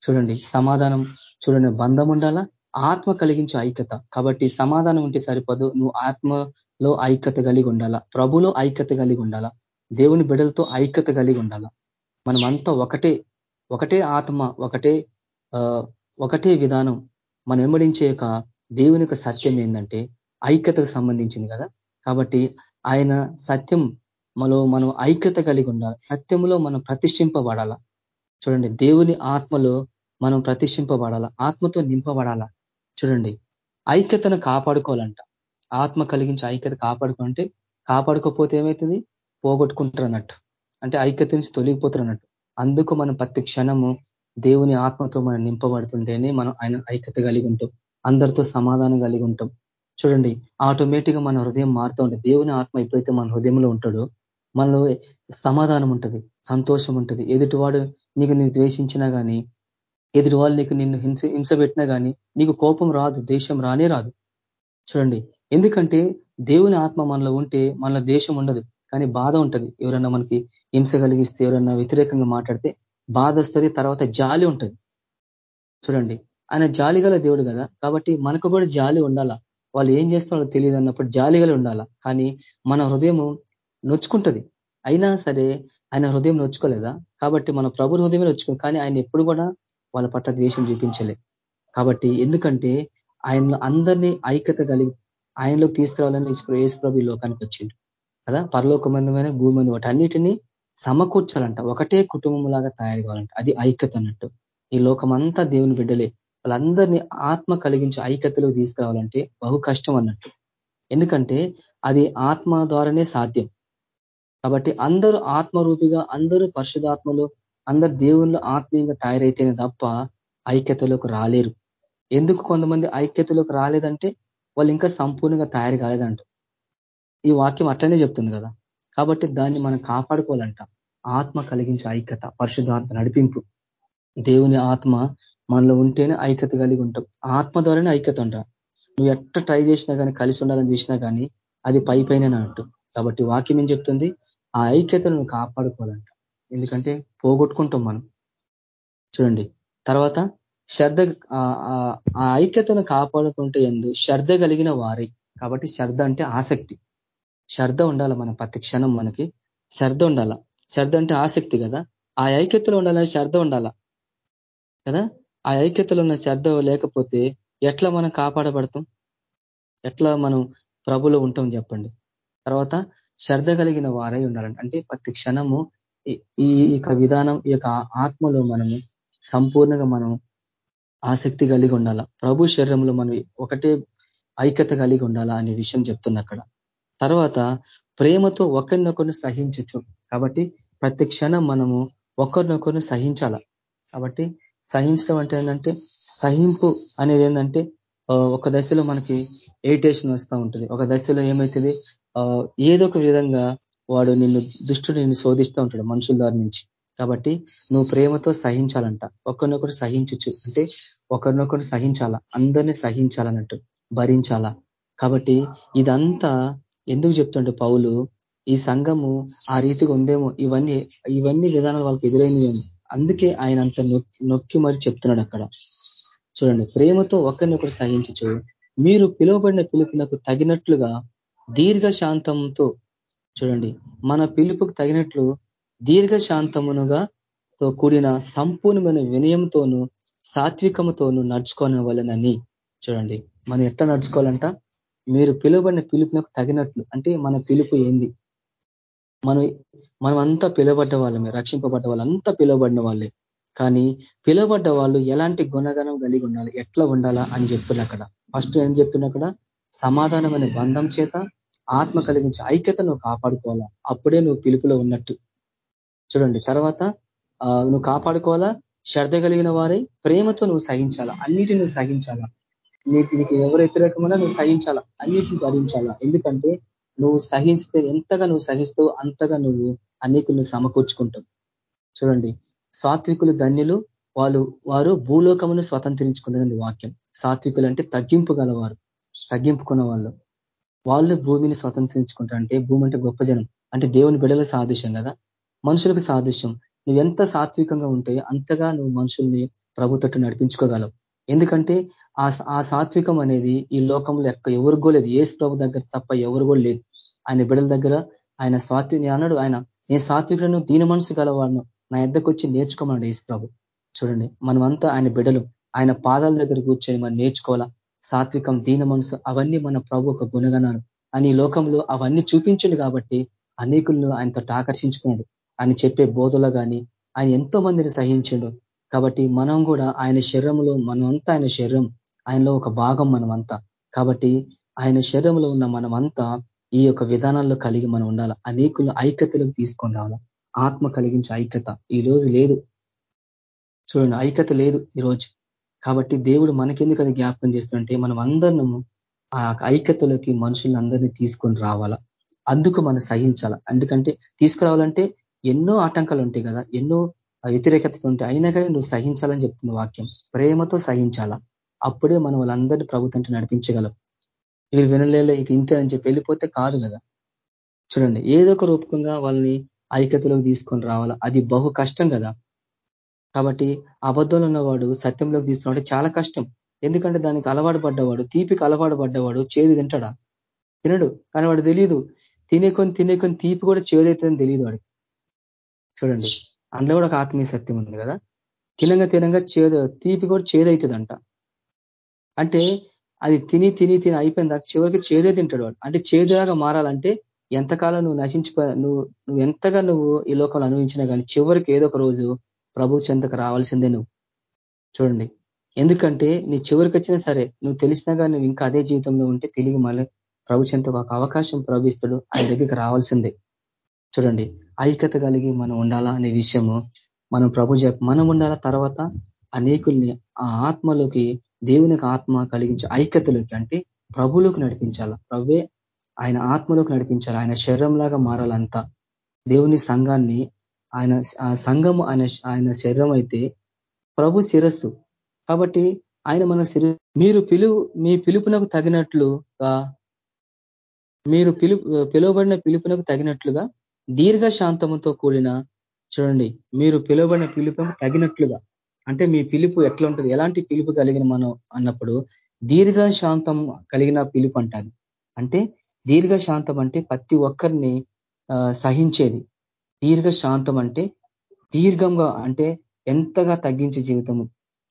చూడండి సమాధానం. చూడండి బంధం ఉండాలా? ఆత్మ కలిగించే ఐక్యత. కాబట్టి సమాధానం ఉంటే సరిపోదు. నువ్వు ఆత్మలో ఐక్యత కలిగి ఉండాలా? ప్రభులో ఐక్యత కలిగి ఉండాలా? దేవుని బిడలతో ఐక్యత కలిగి ఉండాలా? మనమంతా ఒకటే ఒకటే ఆత్మ ఒకటే ఒకటే విధానం మనం వెంబడించే యొక్క దేవుని యొక్క సత్యం ఏంటంటే ఐక్యతకు సంబంధించింది కదా? కాబట్టి ఆయన సత్యం మనలో మనం ఐక్యత కలిగి ఉండాలి సత్యంలో మనం ప్రతిష్ఠింపబడాల? చూడండి దేవుని ఆత్మలో మనం ప్రతిష్ఠింపబడాల? ఆత్మతో నింపబడాలా? చూడండి ఐక్యతను కాపాడుకోవాలంట. ఆత్మ కలిగించి ఐక్యత కాపాడుకుంటే కాపాడుకోపోతే ఏమవుతుంది పోగొట్టుకుంటారు అన్నట్టు అంటే ఐక్యత నుంచి తొలగిపోతారు అన్నట్టు అందుకు మనం ప్రతి క్షణము దేవుని ఆత్మతో మనం నింపబడుతుంటేనే మనం ఆయన ఐక్యత కలిగి ఉంటాం అందరితో సమాధానం కలిగి ఉంటాం చూడండి ఆటోమేటిక్గా మన హృదయం మారుతూ ఉంటుంది. దేవుని ఆత్మ ఎప్పుడైతే మన హృదయంలో ఉంటాడో మనలో సమాధానం ఉంటుంది సంతోషం ఉంటుంది. ఎదుటివాడు నీకు నేను ద్వేషించినా కానీ ఎదుటి నీకు నిన్ను హింస హింస పెట్టినా కానీ నీకు కోపం రాదు దేశం రానే రాదు. చూడండి ఎందుకంటే దేవుని ఆత్మ మనలో ఉంటే మనలో దేశం ఉండదు కానీ బాధ ఉంటుంది. ఎవరన్నా మనకి హింస కలిగిస్తే ఎవరన్నా వ్యతిరేకంగా మాట్లాడితే బాధ వస్తుంది తర్వాత జాలి ఉంటుంది. చూడండి ఆయన జాలి దేవుడు కదా కాబట్టి మనకు కూడా జాలి ఉండాలా? వాళ్ళు ఏం చేస్తారో తెలియదు అన్నప్పుడు జాలిగలు ఉండాలా? కానీ మన హృదయము నొచ్చుకుంటుంది. అయినా సరే ఆయన హృదయం నొచ్చుకోలేదా? కాబట్టి మన ప్రభు హృదయమే నొచ్చుకుంది. కానీ ఆయన ఎప్పుడు కూడా వాళ్ళ పట్ల ద్వేషం చూపించలే. కాబట్టి ఎందుకంటే ఆయన అందరినీ ఐక్యత కలిగి ఆయనలోకి తీసుకురావాలని యేసు ప్రభు లోకానికి వచ్చిండు. కదా? పరలోకమందమైన భూమి వాటి అన్నిటినీ సమకూర్చాలంట. ఒకటే కుటుంబం లాగా తయారు కావాలంట అది ఐక్యత అన్నట్టు. ఈ లోకమంతా దేవుని బిడ్డలే. వాళ్ళందరినీ ఆత్మ కలిగించి ఐక్యతలోకి తీసుకురావాలంటే బహు కష్టం అన్నట్టు. ఎందుకంటే అది ఆత్మ ద్వారానే సాధ్యం. కాబట్టి అందరూ ఆత్మరూపిగా అందరూ పరిశుధాత్మలు అందరు దేవుళ్ళు ఆత్మీయంగా తయారైతేనే తప్ప ఐక్యతలోకి రాలేరు. ఎందుకు కొంతమంది ఐక్యతలోకి రాలేదంటే వాళ్ళు ఇంకా సంపూర్ణంగా తయారు కాలేదంట. ఈ వాక్యం అట్లనే చెప్తుంది కదా. కాబట్టి దాన్ని మనం కాపాడుకోవాలంట. ఆత్మ కలిగించే ఐక్యత పరిశుధాత్మ నడిపింపు. దేవుని ఆత్మ మనలో ఉంటేనే ఐక్యత కలిగి ఉంటాం. ఆత్మ ద్వారానే ఐక్యత అంట. నువ్వు ఎట్ట ట్రై చేసినా కానీ కలిసి ఉండాలని చూసినా కానీ అది పై పైన అంటూ కాబట్టి వాక్యం ఏం చెప్తుంది? ఆ ఐక్యతను కాపాడుకోవాలంట. ఎందుకంటే పోగొట్టుకుంటాం మనం. చూడండి. తర్వాత శ్రద్ధ ఆ ఐక్యతను కాపాడుకుంటే ఎందు శ్రద్ధ కలిగిన వారి. కాబట్టి శ్రద్ధ అంటే ఆసక్తి. శ్రద్ధ ఉండాలి మన ప్రతి క్షణం మనకి. శ్రద్ధ ఉండాల. శ్రద్ధ అంటే ఆసక్తి కదా. ఆ ఐక్యతలో ఉండాలని శ్రద్ధ ఉండాల. కదా? ఆ ఐక్యతలో ఉన్న శ్రద్ధ లేకపోతే ఎట్లా మనం కాపాడబడతాం? ఎట్లా మనం ప్రభులో ఉంటాం చెప్పండి. తర్వాత శ్రద్ధ కలిగిన వారై ఉండాలండి. అంటే ప్రతి క్షణము ఈ యొక్క విధానం ఈ యొక్క ఆత్మలో మనము సంపూర్ణంగా మనం ఆసక్తి కలిగి ఉండాల? ప్రభు శరీరంలో మనం ఒకటే ఐక్యత కలిగి ఉండాలా అనే విషయం చెప్తున్నా అక్కడ. తర్వాత ప్రేమతో ఒకరినొకరిని సహించచ్చు. కాబట్టి ప్రతి క్షణం మనము ఒకరినొకరిని సహించాల? కాబట్టి సహించడం అంటే ఏంటంటే సహింపు అనేది ఏంటంటే ఒక దశలో మనకి ఎయిటేషన్ వస్తూ ఉంటుంది. ఒక దశలో ఏమవుతుంది ఏదో ఒక విధంగా వాడు నిన్ను దుష్టుడు నిన్ను శోధిస్తూ ఉంటాడు మనుషుల దారి నుంచి. కాబట్టి నువ్వు ప్రేమతో సహించాలంట. ఒకరినొకరు సహించచ్చు. అంటే ఒకరినొకరు సహించాలా? అందరినీ సహించాలన్నట్టు భరించాలా? కాబట్టి ఇదంతా ఎందుకు చెప్తుంటే పౌలు? ఈ సంఘము ఆ రీతిగా ఉందేమో? ఇవన్నీ ఇవన్నీ విధానాలు వాళ్ళకి ఎదురైనవేమో అందుకే ఆయన అంత నొక్కి మరి చెప్తున్నాడు అక్కడ. చూడండి ప్రేమతో ఒకరినొకరు సహించచ్చు. మీరు పిలువబడిన పిలుపునకు తగినట్లుగా దీర్ఘ శాంతంతో చూడండి. మన పిలుపుకు తగినట్లు దీర్ఘ శాంతమునుగా తో కూడిన సంపూర్ణమైన వినయంతోనూ సాత్వికముతోనూ నడుచుకోనవలనని చూడండి. మనం ఎట్లా నడుచుకోవాలంట? మీరు పిలువబడిన పిలుపునకు తగినట్లు. అంటే మన పిలుపు ఏంది? మనం మనం అంతా పిలువబడ్డ వాళ్ళమే రక్షింపబడ్డ వాళ్ళంతా పిలువబడిన వాళ్ళే. కానీ పిలువబడ్డ వాళ్ళు ఎలాంటి గుణగణం కలిగి ఉండాలి? ఎట్లా ఉండాలా అని చెప్తున్నారు అక్కడ. ఫస్ట్ ఏం చెప్తున్నా అక్కడ? సమాధానమైన బంధం చేత ఆత్మ కలిగించే ఐక్యత నువ్వు కాపాడుకోవాలా? అప్పుడే నువ్వు పిలుపులో ఉన్నట్టు. చూడండి తర్వాత నువ్వు కాపాడుకోవాలా? శ్రద్ధ కలిగిన వారే ప్రేమతో నువ్వు సహించాలా? అన్నిటిని నువ్వు సహించాలా? నీకు నీకు ఎవరు వ్యతిరేకమైనా నువ్వు సహించాలా? అన్నిటిని భరించాలా? ఎందుకంటే నువ్వు సహిస్తే ఎంతగా నువ్వు సహిస్తూ అంతగా నువ్వు అనేకులను సమకూర్చుకుంటాం చూడండి సాత్వికులు ధన్యులు వాళ్ళు వారు భూలోకమును స్వతంత్రించుకుందని వాక్యం. సాత్వికులు అంటే తగ్గింపు గలవారు తగ్గింపుకున్న వాళ్ళు వాళ్ళు భూమిని స్వతంత్రించుకుంటారు. అంటే భూమి అంటే గొప్ప జనం. అంటే దేవుని బిడల సాదృశ్యం కదా? మనుషులకు సాదృశ్యం. నువ్వు ఎంత సాత్వికంగా ఉంటే అంతగా నువ్వు మనుషుల్ని ప్రభుత్వ నడిపించుకోగలవు. ఎందుకంటే ఆ ఆ సాత్వికం అనేది ఈ లోకంలో ఎక్క ఎవరికో లేదు. ఏసు ప్రభు దగ్గర తప్ప ఎవరికో లేదు. ఆయన బిడల దగ్గర ఆయన స్వాత్వి అన్నాడు ఆయన నేను సాత్వికులను దీని మనసు గలవాడును. నా ఎద్దకు వచ్చి నేర్చుకోమన్నాడు ఏసు ప్రభు. చూడండి మనమంతా ఆయన బిడలు ఆయన పాదాల దగ్గర కూర్చొని మనం నేర్చుకోవాలా? సాత్వికం దీన మనసు అవన్నీ మన ప్రభు ఒక గుణగణాలు. అని లోకంలో అవన్నీ చూపించండు కాబట్టి అనేకులను ఆయనతో ఆకర్షించుకున్నాడు. ఆయన చెప్పే బోధలో కానీ ఆయన ఎంతో మందిని సహించిండు. కాబట్టి మనం కూడా ఆయన శరీరంలో మనమంతా ఆయన శరీరం. ఆయనలో ఒక భాగం మనమంతా. కాబట్టి ఆయన శరీరంలో ఉన్న మనమంతా ఈ యొక్క విధానాల్లో కలిగి మనం ఉండాలి? అనేకులు ఐక్యతలకు తీసుకొని రావాలి? ఆత్మ కలిగించే ఐక్యత ఈ రోజు లేదు. చూడండి ఐక్యత లేదు ఈరోజు కాబట్టి దేవుడు మనకెందుకు అది జ్ఞాపకం చేస్తుంటే మనం అందరినము ఆ ఐక్యతలోకి మనుషులందరినీ తీసుకొని రావాలా? అందుకు మనం సహించాల? ఎందుకంటే తీసుకురావాలంటే ఎన్నో ఆటంకాలు ఉంటాయి కదా ఎన్నో వ్యతిరేకతలు ఉంటాయి. అయినా కానీ నువ్వు సహించాలని చెప్తుంది వాక్యం. ప్రేమతో సహించాలా? అప్పుడే మనం వాళ్ళందరినీ ప్రభుత్వం నడిపించగలం. వీళ్ళు వినలేలే ఇక ఇంతే అని చెప్పి వెళ్ళిపోతే కాదు కదా. చూడండి ఏదో ఒక రూపకంగా వాళ్ళని ఐక్యతలోకి తీసుకొని రావాలా? అది బహు కష్టం కదా. కాబట్టి అబద్ధంలో ఉన్నవాడు సత్యంలోకి తీసుకున్నాడు చాలా కష్టం. ఎందుకంటే దానికి అలవాటు పడ్డవాడు తీపికి అలవాటు పడ్డవాడు చేదు తింటాడా? తినడు. కానీ వాడు తెలియదు తినేకొని తినేకొని తీపి కూడా చేదైతుందని తెలియదు వాడికి. చూడండి. అందులో కూడా ఒక ఆత్మీయ సత్యం ఉంది కదా? తినంగా తినంగా చేదు తీపి కూడా చేదవుతుందంట అంటే అది తిని తిని తిని అయిపోయిందా చివరికి చేదే తింటాడు వాడు. అంటే చేదులాగా మారాలంటే ఎంతకాలం నువ్వు నశించిపో నువ్వు నువ్వు ఎంతగా నువ్వు ఈ లోకంలో అనుభవించినా కానీ చివరికి ఏదో ఒక రోజు ప్రభు చెంతకు రావాల్సిందే నువ్వు. చూడండి. ఎందుకంటే నీ చివరికి వచ్చినా సరే నువ్వు తెలిసినా కానీ నువ్వు ఇంకా అదే జీవితంలో ఉంటే తిరిగి మళ్ళీ ప్రభు చెంతకు ఒక అవకాశం ప్రవహిస్తాడు ఆయన దగ్గరికి రావాల్సిందే. చూడండి. ఐక్యత కలిగి మనం ఉండాలా అనే విషయము మనం ప్రభు మనం ఉండాల తర్వాత అనేకుల్ని ఆ ఆత్మలోకి దేవునికి ఆత్మ కలిగించే ఐక్యతలోకి అంటే ప్రభులోకి నడిపించాల. ప్రభువే ఆయన ఆత్మలోకి నడిపించాలి. ఆయన శరీరంలాగా మారాలంతా. దేవుని సంఘాన్ని ఆయన ఆ సంఘము ఆయన ఆయన శరీరం అయితే ప్రభు శిరస్సు. కాబట్టి ఆయన మన శిర మీరు పిలువు మీ పిలుపునకు తగినట్లుగా మీరు పిలు పిలువబడిన పిలుపునకు తగినట్లుగా దీర్ఘ శాంతముతో కూడిన చూడండి మీరు పిలువబడిన పిలుపునకు తగినట్లుగా అంటే మీ పిలుపు ఎట్లా ఉంటుంది ఎలాంటి పిలుపు కలిగిన మనం అన్నప్పుడు దీర్ఘ శాంతం కలిగిన పిలుపు అంటాది అంటే దీర్ఘ శాంతం అంటే ప్రతి ఒక్కరిని సహించేది. దీర్ఘ శాంతం అంటే దీర్ఘంగా అంటే ఎంతగా తగ్గించే జీవితము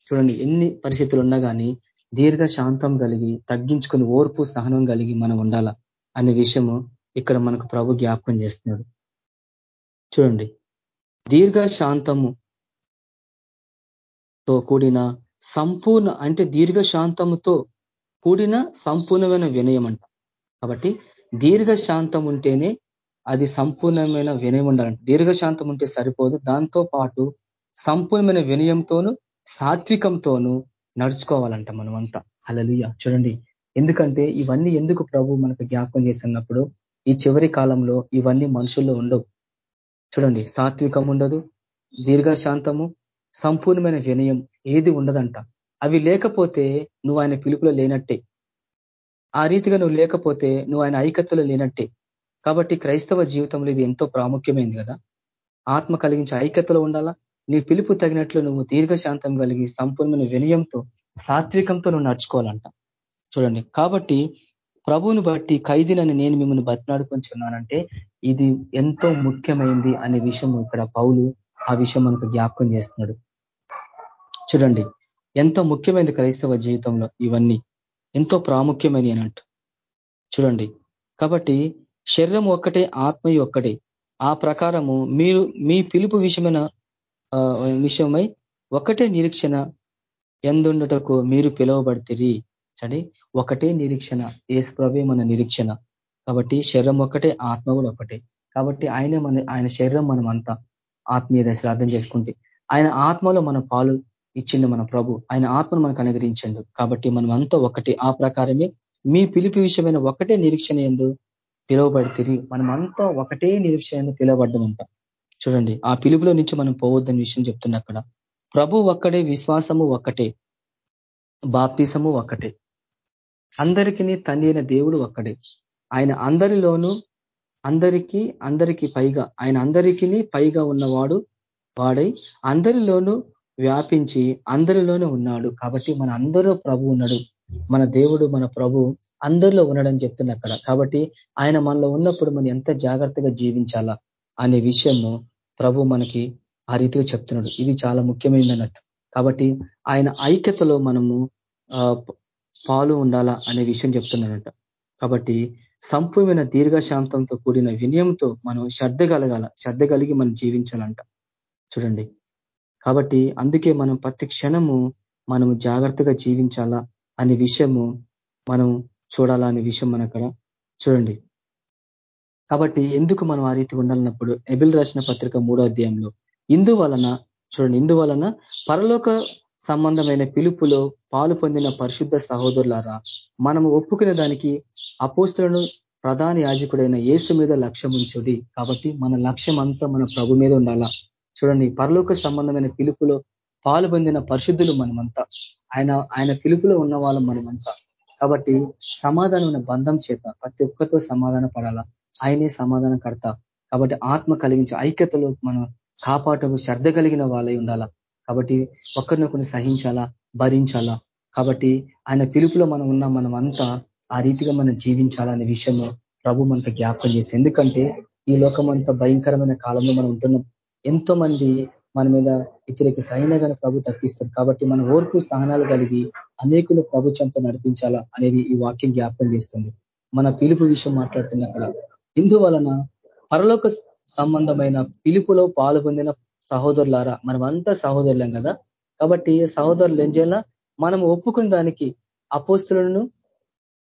చూడండి ఎన్ని పరిస్థితులు ఉన్నా కానీ దీర్ఘ శాంతం కలిగి తగ్గించుకొని ఓర్పు సహనం కలిగి మనం ఉండాల అనే విషయము ఇక్కడ మనకు ప్రభు జ్ఞాపకం చేస్తున్నాడు. చూడండి దీర్ఘ శాంతము తో కూడిన సంపూర్ణ అంటే దీర్ఘ శాంతముతో కూడిన సంపూర్ణమైన వినయం అంట కాబట్టి దీర్ఘ శాంతం ఉంటేనే అది సంపూర్ణమైన వినయం ఉండాలంటే. దీర్ఘశాంతం ఉంటే సరిపోదు. దాంతో పాటు సంపూర్ణమైన వినయంతోనూ సాత్వికంతోనూ నడుచుకోవాలంట మనమంతా. అలలుయ చూడండి. ఎందుకంటే ఇవన్నీ ఎందుకు ప్రభు మనకు జ్ఞాపకం చేస్తున్నప్పుడు ఈ చివరి కాలంలో ఇవన్నీ మనుషుల్లో ఉండవు. చూడండి. సాత్వికం ఉండదు దీర్ఘశాంతము సంపూర్ణమైన వినయం ఏది ఉండదంట. అవి లేకపోతే నువ్వు ఆయన పిలుపులో లేనట్టే. ఆ రీతిగా నువ్వు లేకపోతే నువ్వు ఆయన ఐకత్తులో లేనట్టే. కాబట్టి క్రైస్తవ జీవితంలో ఇది ఎంతో ప్రాముఖ్యమైంది కదా. ఆత్మ కలిగించే ఐక్యతలో ఉండాలా? నీ పిలుపు తగినట్లు నువ్వు దీర్ఘశాంతం కలిగి సంపూర్ణమైన వినయంతో సాత్వికంతో నువ్వు నడుచుకోవాలంట. చూడండి. కాబట్టి ప్రభువుని బట్టి ఖైదీనని నేను మిమ్మల్ని బతినాడుకొంచున్నానంటే ఇది ఎంతో ముఖ్యమైంది అనే విషయం ఇక్కడ పౌలు ఆ విషయం మనకు జ్ఞాపకం చేస్తున్నాడు. చూడండి. ఎంతో ముఖ్యమైనది క్రైస్తవ జీవితంలో ఇవన్నీ. ఎంతో ప్రాముఖ్యమైనవి అన్నట్టు. చూడండి. కాబట్టి శరీరం ఒక్కటే ఆత్మయి ఒక్కటే. ఆ ప్రకారము మీరు మీ పిలుపు విషయమైన విషయమై ఒకటే నిరీక్షణ ఎందుండటకు మీరు పిలువబడితిరి. చడి? ఒకటే నిరీక్షణ. ఏసుప్రభే మన నిరీక్షణ. కాబట్టి శరీరం ఒక్కటే ఆత్మ కూడా ఒకటే కాబట్టి ఆయనే మన ఆయన శరీరం మనం అంతా ఆత్మీయ దశలు అర్థం చేసుకుంటే. ఆయన ఆత్మలో మన పాలు ఇచ్చిండు మన ప్రభు. ఆయన ఆత్మను మనకు అనుగ్రహించండు. కాబట్టి మనం అంతా ఒకటి ఆ ప్రకారమే మీ పిలిపి విషయమైన ఒకటే నిరీక్షణ ఎందు పిలువబడితిరి మనమంతా ఒకటే నిరీక్షణ పిలువబడ్డమంట. చూడండి ఆ పిలుపులో నుంచి మనం పోవద్దని విషయం చెప్తున్నా అక్కడ. ప్రభు ఒక్కడే విశ్వాసము ఒక్కటే బాప్తిసము ఒక్కటే. అందరికీ తండ్రి అయిన దేవుడు ఒక్కడే. ఆయన అందరిలోనూ అందరికీ అందరికీ పైగా ఆయన అందరికీ పైగా ఉన్నవాడు వాడై అందరిలోనూ వ్యాపించి అందరిలోనే ఉన్నాడు. కాబట్టి మన అందరూ ప్రభు ఉన్నాడు. మన దేవుడు మన ప్రభు అందరిలో ఉన్నాడని చెప్తున్న అక్కడ కాబట్టి ఆయన మనలో ఉన్నప్పుడు మనం ఎంత జాగ్రత్తగా జీవించాలా అనే విషయము ప్రభు మనకి ఆ రీతిగా చెప్తున్నాడు. ఇది చాలా ముఖ్యమైనది అన్నట్టు. కాబట్టి ఆయన ఐక్యతలో మనము పాలు ఉండాలా అనే విషయం చెప్తున్నాడట. కాబట్టి సంపూర్ణమైన దీర్ఘశాంతంతో కూడిన వినయంతో మనం శ్రద్ధ కలగాల శ్రద్ధ కలిగి మనం జీవించాలంట. చూడండి. కాబట్టి అందుకే మనం ప్రతి క్షణము మనము జాగ్రత్తగా జీవించాలా అనే విషయము మనం చూడాలా అనే విషయం మన అక్కడ చూడండి. కాబట్టి ఎందుకు మనం ఆ రీతి ఉండాలన్నప్పుడు ఎబిల్ రాసిన పత్రిక మూడో అధ్యాయంలో ఇందువలన చూడండి ఇందువలన పరలోక సంబంధమైన పిలుపులో పాలు పొందిన పరిశుద్ధ సహోదరులారా మనము ఒప్పుకునే దానికి అపోస్తులను ప్రధాన యాజకుడైన ఏసు మీద లక్ష్యం ఉంచుడి. కాబట్టి మన లక్ష్యం అంతా మన ప్రభు మీద ఉండాలా? చూడండి పరలోక సంబంధమైన పిలుపులో పాలు పొందిన పరిశుద్ధులు మనమంతా. ఆయన ఆయన పిలుపులో ఉన్న వాళ్ళం మనమంతా. కాబట్టి సమాధానమైన బంధం చేత ప్రతి ఒక్కరితో సమాధాన పడాలా? ఆయనే సమాధానం కడతా కాబట్టి ఆత్మ కలిగించే ఐక్యతలో మనం కాపాటకు శ్రద్ధ కలిగిన వాళ్ళై ఉండాలా? కాబట్టి ఒకరినొకరిని సహించాలా? భరించాలా? కాబట్టి ఆయన పిలుపులో మనం ఉన్న మనం అంతా ఆ రీతిగా మనం జీవించాలనే విషయము ప్రభు మనకు జ్ఞాపకం చేస్తే. ఎందుకంటే ఈ లోకం భయంకరమైన కాలంలో మనం ఉంటున్నాం. ఎంతో మంది మన మీద ఇతరికి కానీ ప్రభు తప్పిస్తారు కాబట్టి మన ఓర్పు సహనాలు కలిగి అనేకులు ప్రభు చెంత నడిపించాలా అనేది ఈ వాక్యం జ్ఞాపకం చేస్తుంది. మన పిలుపు విషయం మాట్లాడుతుంది అక్కడ ఇందువలన పరలోక సంబంధమైన పిలుపులో పాల్పొందిన సహోదరులారా మనమంతా సహోదరులం కదా? కాబట్టి సహోదరులు ఏం చేయాలా? మనం ఒప్పుకున్న దానికి అపోస్తులను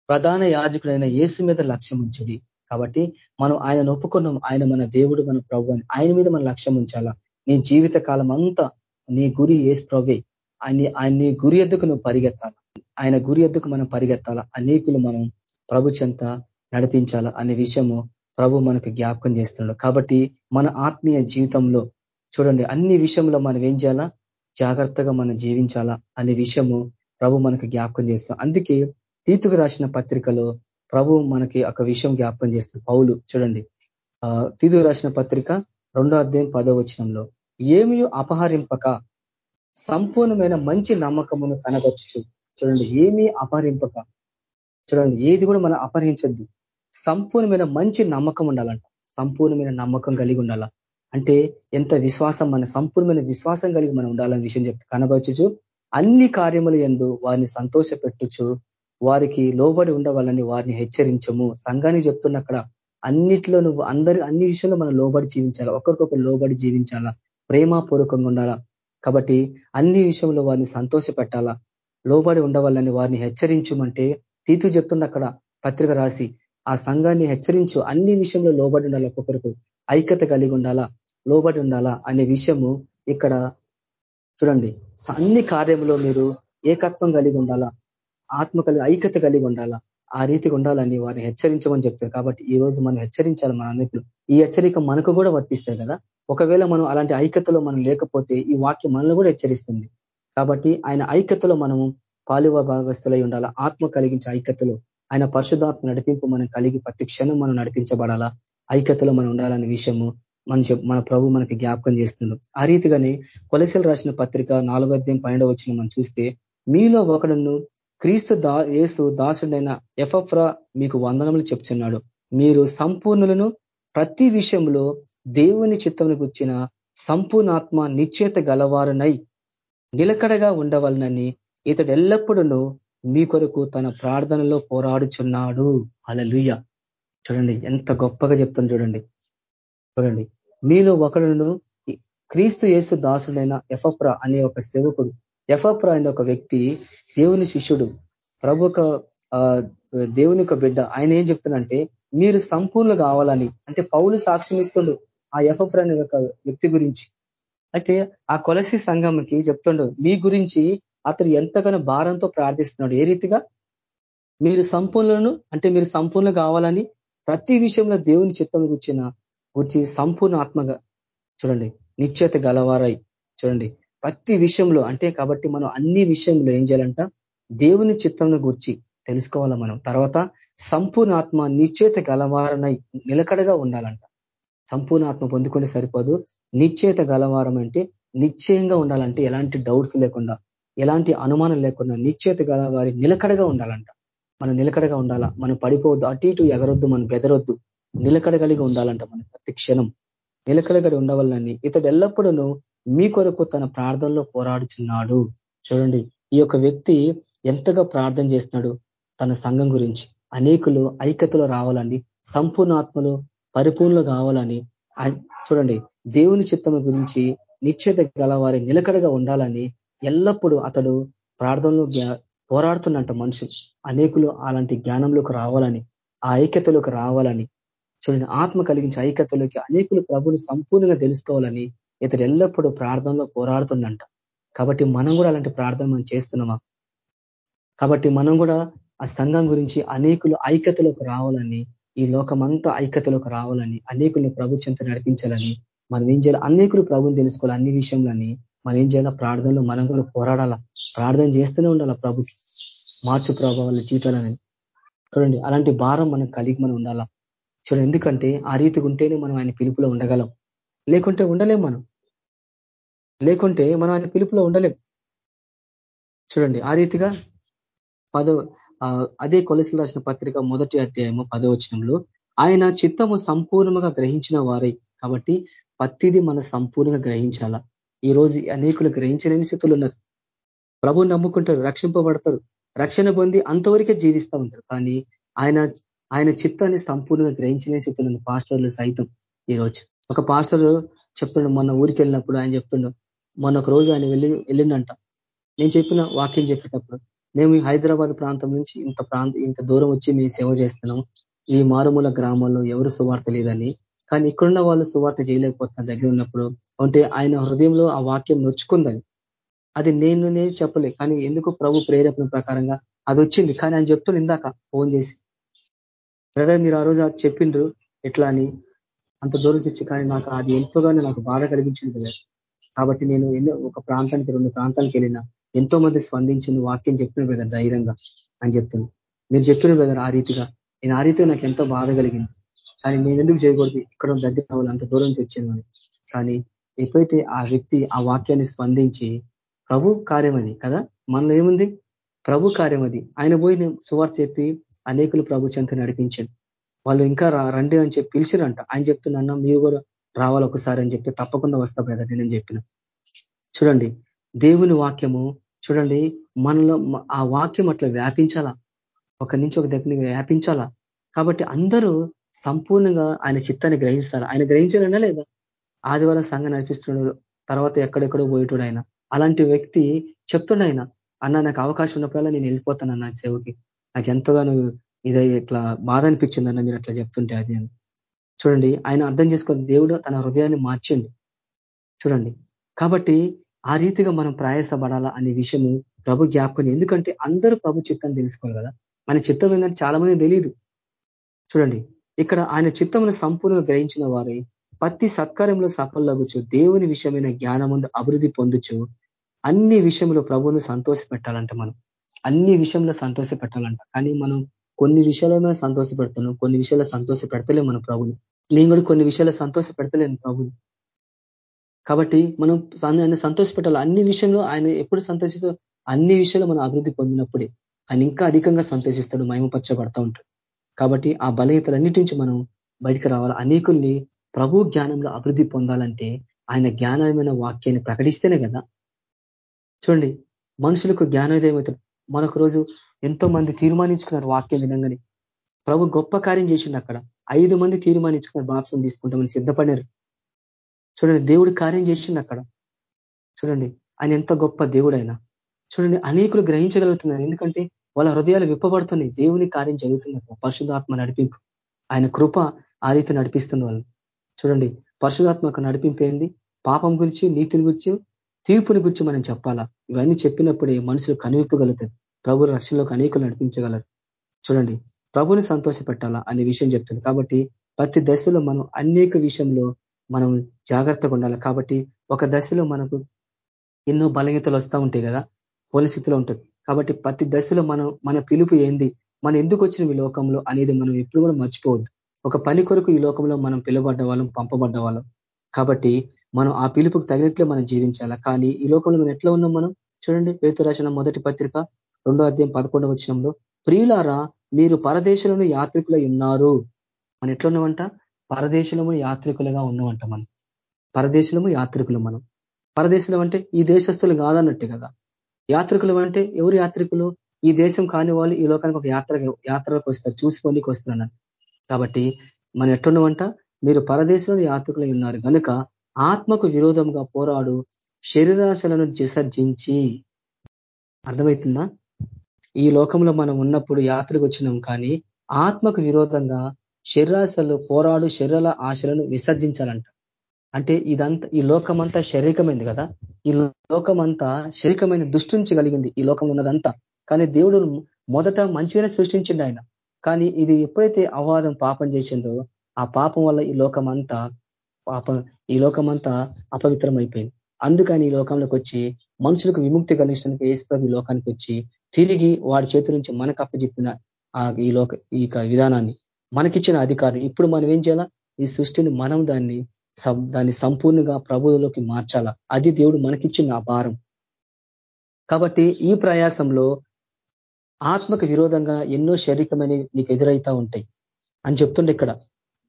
ప్రధాన యాజకుడైన యేసు మీద లక్ష్యం ఉంచుడి. కాబట్టి మనం ఆయన ఒప్పుకున్నాం. ఆయన మన దేవుడు మన ప్రభు ఆయన మీద మన లక్ష్యం ఉంచాలా? నీ జీవిత కాలం అంతా నీ గురి ఏసు ప్రవ్వే ఆయన ఆయన నీ గురి ఎద్దుకు నువ్వు పరిగెత్తాలి? ఆయన గురి ఎద్దుకు మనం పరిగెత్తాలా? అనేకులు మనం ప్రభు చెంత నడిపించాలా అనే విషయము ప్రభు మనకు జ్ఞాపకం చేస్తున్నాడు. కాబట్టి మన ఆత్మీయ జీవితంలో చూడండి అన్ని విషయంలో మనం ఏం చేయాలా? జాగ్రత్తగా మనం జీవించాలా అనే విషయము ప్రభు మనకు జ్ఞాపకం చేస్తున్నాం అందుకే తీతుకు రాసిన పత్రికలో ప్రభు మనకి ఒక విషయం జ్ఞాపకం చేస్తుంది పౌలు చూడండి తీతుకు రాసిన పత్రిక రెండో అధ్యాయం పదో వచనంలో ఏమి అపహరింపక? సంపూర్ణమైన మంచి నమ్మకమును కనగచ్చు చూడండి ఏమీ అపహరింపక? చూడండి ఏది కూడా మనం అపహరించద్దు. సంపూర్ణమైన మంచి నమ్మకం ఉండాలంట. సంపూర్ణమైన నమ్మకం కలిగి ఉండాల. అంటే ఎంత విశ్వాసం మన సంపూర్ణమైన విశ్వాసం కలిగి మనం ఉండాలని విషయం చెప్తే కనబరచుచు అన్ని కార్యములు ఎందు వారిని సంతోష పెట్టుచు వారికి లోబడి ఉండవాలని వారిని హెచ్చరించము. సంఘానికి చెప్తున్న అక్కడ అన్నిట్లో నువ్వు అందరి అన్ని విషయంలో మనం లోబడి జీవించాలా? ఒకరికొకరు లోబడి జీవించాలా? ప్రేమపూర్వకంగా ఉండాలా? కాబట్టి అన్ని విషయంలో వారిని సంతోషపెట్టాలా? లోబడి ఉండవాలని వారిని హెచ్చరించమంటే తీతు చెప్తుంది అక్కడ పత్రిక రాసి ఆ సంఘాన్ని హెచ్చరించు. అన్ని విషయంలో లోబడి ఉండాలి? ఒక్కొక్కరికి ఐక్యత కలిగి ఉండాలా? లోబడి ఉండాలా? అనే విషయము ఇక్కడ చూడండి. అన్ని కార్యంలో మీరు ఏకత్వం కలిగి ఉండాలా? ఆత్మ కలిగి ఐక్యత కలిగి ఉండాలా? ఆ రీతిగా ఉండాలని వారిని హెచ్చరించమని చెప్తారు. కాబట్టి ఈ రోజు మనం హెచ్చరించాలి మన అనేకులు ఈ హెచ్చరిక మనకు కూడా వర్తిస్తాయి కదా. ఒకవేళ మనం అలాంటి ఐక్యతలో మనం లేకపోతే ఈ వాక్యం మనల్ని కూడా హెచ్చరిస్తుంది. కాబట్టి ఆయన ఐక్యతలో మనము పాలువ భాగస్థులై ఉండాలా? ఆత్మ కలిగించే ఐక్యతలో. ఆయన పరిశుధాత్మ నడిపింపు మనం కలిగి ప్రతి క్షణం మనం నడిపించబడాలా? ఐక్యతలో మనం ఉండాలనే విషయము మన మన ప్రభు మనకి జ్ఞాపకం చేస్తున్నాడు ఆ రీతిగానే కొలసలు రాసిన పత్రిక నాలుగో అధ్యాయం పన్నెండవ వచ్చిన మనం చూస్తే మీలో ఒకడును క్రీస్తు దా ఏసు దాసుడైన ఎఫఫ్రా మీకు వందనములు చెప్తున్నాడు. మీరు సంపూర్ణులను ప్రతి విషయంలో దేవుని చిత్తమును వచ్చిన సంపూర్ణాత్మ నిశ్చేత గలవారునై నిలకడగా ఉండవలనని ఇతడు ఎల్లప్పుడూ మీ కొరకు తన ప్రార్థనలో పోరాడుచున్నాడు. అలలుయ చూడండి ఎంత గొప్పగా చెప్తాను చూడండి. చూడండి మీలో ఒకడును క్రీస్తు యేసు దాసుడైన ఎఫప్రా అనే ఒక సేవకుడు ఎఫప్రా అనే ఒక వ్యక్తి దేవుని శిష్యుడు ప్రభు దేవుని యొక్క బిడ్డ ఆయన ఏం చెప్తున్నంటే మీరు సంపూర్ణ కావాలని అంటే పౌలు సాక్ష్యం ఇస్తుండు ఆ ఎఫ్ఎఫ్రా అనే ఒక వ్యక్తి గురించి. అయితే ఆ కొలసి సంఘంకి చెప్తుండు మీ గురించి అతడు ఎంతగానో భారంతో ప్రార్థిస్తున్నాడు. ఏ రీతిగా? మీరు సంపూర్ణను అంటే మీరు సంపూర్ణ కావాలని ప్రతి విషయంలో దేవుని చిత్తం గుర్చిన వచ్చి సంపూర్ణ ఆత్మగా చూడండి. నిశ్చేత గలవారై చూడండి. ప్రతి విషయంలో అంటే కాబట్టి మనం అన్ని విషయంలో ఏం చేయాలంట? దేవుని చిత్తంను గుర్చి తెలుసుకోవాలా మనం? తర్వాత సంపూర్ణ ఆత్మ నిశ్చేత గలవారనై నిలకడగా ఉండాలంట. సంపూర్ణ ఆత్మ పొందుకుంటే సరిపోదు. నిశ్చేత గలవారం అంటే నిశ్చయంగా ఉండాలంటే ఎలాంటి డౌట్స్ లేకుండా ఎలాంటి అనుమానం లేకుండా నిశ్చేత గలవారి నిలకడగా ఉండాలంట. మనం నిలకడగా ఉండాలా? మనం పడిపోవద్దు. అటు ఇటు ఎగరొద్దు. మనం బెదరొద్దు. నిలకడగలిగి ఉండాలంట మనం ప్రతి క్షణం. నిలకడగడి ఉండవాలని ఇతడు ఎల్లప్పుడూ మీ కొరకు తన ప్రార్థనలో పోరాడుచున్నాడు. చూడండి ఈ యొక్క వ్యక్తి ఎంతగా ప్రార్థన చేస్తున్నాడు తన సంఘం గురించి. అనేకులు ఐక్యతలో రావాలని సంపూర్ణాత్మలు పరిపూర్ణలు కావాలని. చూడండి దేవుని చిత్తం గురించి నిశ్చేత గలవారి నిలకడగా ఉండాలని ఎల్లప్పుడూ అతడు ప్రార్థనలో పోరాడుతున్నంట మనుషులు. అనేకులు అలాంటి జ్ఞానంలోకి రావాలని ఆ ఐక్యతలోకి రావాలని. చూడండి ఆత్మ కలిగించే ఐక్యతలోకి అనేకులు ప్రభుని సంపూర్ణంగా తెలుసుకోవాలని ఇతడు ఎల్లప్పుడూ ప్రార్థనలో పోరాడుతుందంట కాబట్టి మనం కూడా అలాంటి ప్రార్థన మనం చేస్తున్నామా? కాబట్టి మనం కూడా ఆ సంఘం గురించి అనేకులు ఐక్యతలోకి రావాలని ఈ లోకమంతా ఐక్యతలోకి రావాలని అనేకులు ప్రభు చెంత నడిపించాలని మనం ఏం చేయాలి? అనేకులు ప్రభుని తెలుసుకోవాలి అన్ని విషయంలోని. మనం ఏం చేయాలా? ప్రార్థనలో మనం కూడా పోరాడాలా? ప్రార్థన చేస్తూనే ఉండాలా ప్రభు? మార్చు ప్రభావ వాళ్ళ జీవితాలని. చూడండి అలాంటి భారం మనకు కలిగి మనం ఉండాలా? చూడండి ఎందుకంటే ఆ రీతిగా ఉంటేనే మనం ఆయన పిలుపులో ఉండగలం. లేకుంటే ఉండలేం మనం. లేకుంటే మనం ఆయన పిలుపులో ఉండలేం. చూడండి ఆ రీతిగా పదో అదే కొలసలు రాసిన పత్రిక మొదటి అధ్యాయము పదవచనంలో ఆయన చిత్తము సంపూర్ణంగా గ్రహించిన వారే కాబట్టి పత్తిది మనం సంపూర్ణంగా గ్రహించాలా? ఈ రోజు అనేకులు గ్రహించలేని స్థితులు ఉన్నారు. ప్రభు నమ్ముకుంటారు రక్షింపబడతారు రక్షణ పొంది అంతవరకే జీవిస్తూ ఉంటారు. కానీ ఆయన ఆయన చిత్తాన్ని సంపూర్ణంగా గ్రహించలేని స్థితులు పాస్టర్లు సైతం ఈరోజు ఒక పాస్టర్ చెప్తుండు మొన్న ఊరికి వెళ్ళినప్పుడు ఆయన చెప్తుండ మొన్న ఒక రోజు ఆయన వెళ్ళి వెళ్ళిండంట. నేను చెప్పిన వాక్యం చెప్పేటప్పుడు మేము హైదరాబాద్ ప్రాంతం నుంచి ఇంత ప్రాంత ఇంత దూరం వచ్చి మేము సేవ చేస్తున్నాం ఈ మారుమూల గ్రామాల్లో ఎవరు సువార్త లేదని కానీ ఇక్కడున్న వాళ్ళు సువార్త చేయలేకపోతున్న దగ్గర ఉన్నప్పుడు అంటే ఆయన హృదయంలో ఆ వాక్యం నొచ్చుకుందని. అది నేను నేను చెప్పలే కానీ ఎందుకు ప్రభు ప్రేరేపణ ప్రకారంగా అది వచ్చింది? కానీ ఆయన చెప్తున్న ఇందాక ఫోన్ చేసి. బ్రదర్ మీరు ఆ రోజు చెప్పిండ్రు ఎట్లా అని అంత దూరం తెచ్చి కానీ నాకు అది ఎంతోగానే నాకు బాధ కలిగించింది కదా. కాబట్టి నేను ఎన్నో ఒక ప్రాంతానికి రెండు ప్రాంతాలకు వెళ్ళినా ఎంతో మంది స్పందించింది వాక్యం చెప్పిన బ్రదర్ ధైర్యంగా అని చెప్తున్నాను మీరు చెప్పిన బ్రదర్ ఆ రీతిగా నేను ఆ రీతిగా నాకు ఎంతో బాధ కలిగింది. కానీ మేము ఎందుకు చేయకూడదు? ఇక్కడ దగ్గర వాళ్ళు అంత దూరం నుంచి వచ్చాను కానీ ఎప్పుడైతే ఆ వ్యక్తి ఆ వాక్యాన్ని స్పందించి ప్రభు కార్యం అది కదా? మనలో ఏముంది? ప్రభు కార్యం అది. ఆయన పోయి సువార్త చెప్పి అనేకులు ప్రభు చెంత నడిపించాడు వాళ్ళు ఇంకా రండి అని చెప్పి పిలిచిరంట. ఆయన చెప్తున్నా మీరు కూడా రావాలి ఒకసారి అని చెప్పి తప్పకుండా వస్తా బ్రదర్ నేను చెప్పిన. చూడండి దేవుని వాక్యము చూడండి మనలో ఆ వాక్యం అట్లా వ్యాపించాలా? ఒక నుంచి ఒక దగ్గర వ్యాపించాలా? కాబట్టి అందరూ సంపూర్ణంగా ఆయన చిత్తాన్ని గ్రహిస్తారు. ఆయన గ్రహించాలన్నా లేదా? ఆదివారం సంఘం నడిపిస్తున్నాడు తర్వాత ఎక్కడెక్కడో పోయేటోడు ఆయన. అలాంటి వ్యక్తి చెప్తుండ ఆయన అన్న నాకు అవకాశం ఉన్నప్పుడల్లా నేను వెళ్ళిపోతాను అన్న సేవకి. నాకు ఎంతగానో ఇదే ఇట్లా బాధ అనిపించిందన్న మీరు అట్లా చెప్తుంటే అది అని. చూడండి ఆయన అర్థం చేసుకొని దేవుడు తన హృదయాన్ని మార్చండి. చూడండి కాబట్టి ఆ రీతిగా మనం ప్రయాసపడాలా అనే విషయము ప్రభు జ్ఞాపకం ఎందుకంటే అందరూ ప్రభు చిత్తం తెలుసుకోవాలి కదా. మన చిత్తం ఏంటంటే చాలా మంది తెలియదు చూడండి ఇక్కడ ఆయన చిత్తమును సంపూర్ణంగా గ్రహించిన వారే ప్రతి సత్కార్యంలో సఫలగుచు దేవుని విషయమైన జ్ఞానముందు అభివృద్ధి పొందుచు అన్ని విషయంలో ప్రభువును సంతోష పెట్టాలంట మనం. అన్ని విషయంలో సంతోష పెట్టాలంట కానీ మనం కొన్ని విషయాలమే సంతోష పెడతాను కొన్ని విషయాలు సంతోష పెడతలేం మన ప్రభుని నేను కూడా కొన్ని విషయాల్లో సంతోష పెడతలేను ప్రభుని కాబట్టి మనం ఆయన సంతోష పెట్టాలి అన్ని విషయంలో ఆయన ఎప్పుడు సంతోషిస్తూ అన్ని విషయాలు మనం అభివృద్ధి పొందినప్పుడే ఆయన ఇంకా అధికంగా సంతోషిస్తాడు మహిమపరచబడతా ఉంటాడు. కాబట్టి ఆ బలహీతలన్నిటి నుంచి మనం బయటకు రావాలి. అనేకుల్ని ప్రభు జ్ఞానంలో అభివృద్ధి పొందాలంటే ఆయన జ్ఞానమైన వాక్యాన్ని ప్రకటిస్తేనే కదా. చూడండి మనుషులకు జ్ఞానోదయం అవుతాడు మనొక రోజు ఎంతో మంది తీర్మానించుకున్నారు వాక్యం వినంగానే. ప్రభు గొప్ప కార్యం చేసిండు అక్కడ. ఐదు మంది తీర్మానించుకున్నారు బాప్సం తీసుకుంటామని సిద్ధపడినారు. చూడండి దేవుడు కార్యం చేసిండు అక్కడ. చూడండి ఆయన ఎంత గొప్ప దేవుడు ఆయన. చూడండి అనేకులు గ్రహించగలుగుతున్నారు. ఎందుకంటే వాళ్ళ హృదయాలు విప్పబడుతున్నాయి. దేవుని కార్యం జరుగుతున్నారు పరిశుధాత్మ నడిపింపు. ఆయన కృప ఆ రీతి నడిపిస్తుంది వాళ్ళు చూడండి పరిశుధాత్మక నడిపింపేంది పాపం గురించి నీతిని గురించి తీర్పుని గురించి మనం చెప్పాలా? ఇవన్నీ చెప్పినప్పుడే మనుషులు కనివిప్పగలుగుతారు. ప్రభు రక్షణలోకి అనేకులు నడిపించగలరు. చూడండి ప్రభుని సంతోష అనే విషయం చెప్తుంది. కాబట్టి ప్రతి దశలో మనం అనేక విషయంలో మనం జాగ్రత్తగా ఉండాలి. కాబట్టి ఒక దశలో మనకు ఎన్నో బలహీతలు వస్తూ ఉంటాయి కదా? పోలీస్ స్థితిలో ఉంటుంది కాబట్టి ప్రతి దశలో మనం మన పిలుపు ఏంది? మనం ఎందుకు వచ్చిన ఈ లోకంలో అనేది మనం ఎప్పుడు కూడా మర్చిపోవద్దు. ఒక పని కొరకు ఈ లోకంలో మనం పిలువబడ్డ వాళ్ళం పంపబడ్డ వాళ్ళం. కాబట్టి మనం ఆ పిలుపుకు తగినట్లే మనం జీవించాలా? కానీ ఈ లోకంలో మనం ఎట్లా ఉన్నాం మనం? చూడండి పేతు రాసిన మొదటి పత్రిక రెండో అధ్యాయం పదకొండవ వచ్చినంలో ప్రియులారా మీరు పరదేశంలో యాత్రికులై ఉన్నారు. మనం ఎట్లా ఉన్నామంట పరదేశంలో యాత్రికులుగా ఉన్నామంట మనం. పరదేశంలో యాత్రికులు మనం. పరదేశంలో అంటే ఈ దేశస్తులు కాదన్నట్టు కదా. యాత్రికులు అంటే ఎవరు యాత్రికులు? ఈ దేశం కాని వాళ్ళు ఈ లోకానికి ఒక యాత్ర యాత్రలకు వస్తారు చూసుకోనికి వస్తున్నారు కాబట్టి మనం ఎట్లున్నామంట? మీరు పరదేశంలో యాత్రికులై ఉన్నారు. కనుక ఆత్మకు విరోధంగా పోరాడు శరీరాశలను విసర్జించి. అర్థమవుతుందా ఈ లోకంలో మనం ఉన్నప్పుడు యాత్రకు వచ్చినాం కానీ ఆత్మకు విరోధంగా శరీరాశలు పోరాడు శరీరాల ఆశలను విసర్జించాలంట. అంటే ఇదంతా ఈ లోకమంతా శరీరమైంది కదా? ఈ లోకమంతా శరీరమైన దుష్టించి కలిగింది ఈ లోకం ఉన్నదంతా. కానీ దేవుడు మొదట మంచిగానే సృష్టించిండు ఆయన. కానీ ఇది ఎప్పుడైతే అవాదం పాపం చేసిందో ఆ పాపం వల్ల ఈ లోకమంతా ఈ లోకమంతా అపవిత్రం అయిపోయింది అందుకని ఈ లోకంలోకి వచ్చి మనుషులకు విముక్తి కలిగించడానికి ఏసుప్రభు ఈ లోకానికి వచ్చి తిరిగి వాడి చేతి నుంచి మనకు అప్పచెప్పిన ఈ లోక ఈ విధానాన్ని మనకిచ్చిన అధికారం ఇప్పుడు మనం ఏం చేయాలా? ఈ సృష్టిని మనం దాన్ని దాన్ని సంపూర్ణంగా ప్రభువులోకి మార్చాలా? అది దేవుడు మనకిచ్చిన ఆ భారం. కాబట్టి ఈ ప్రయాసంలో ఆత్మకు విరోధంగా ఎన్నో శారీరకమైన నీకు ఎదురైతా ఉంటాయి. అని చెప్తుండే ఇక్కడ.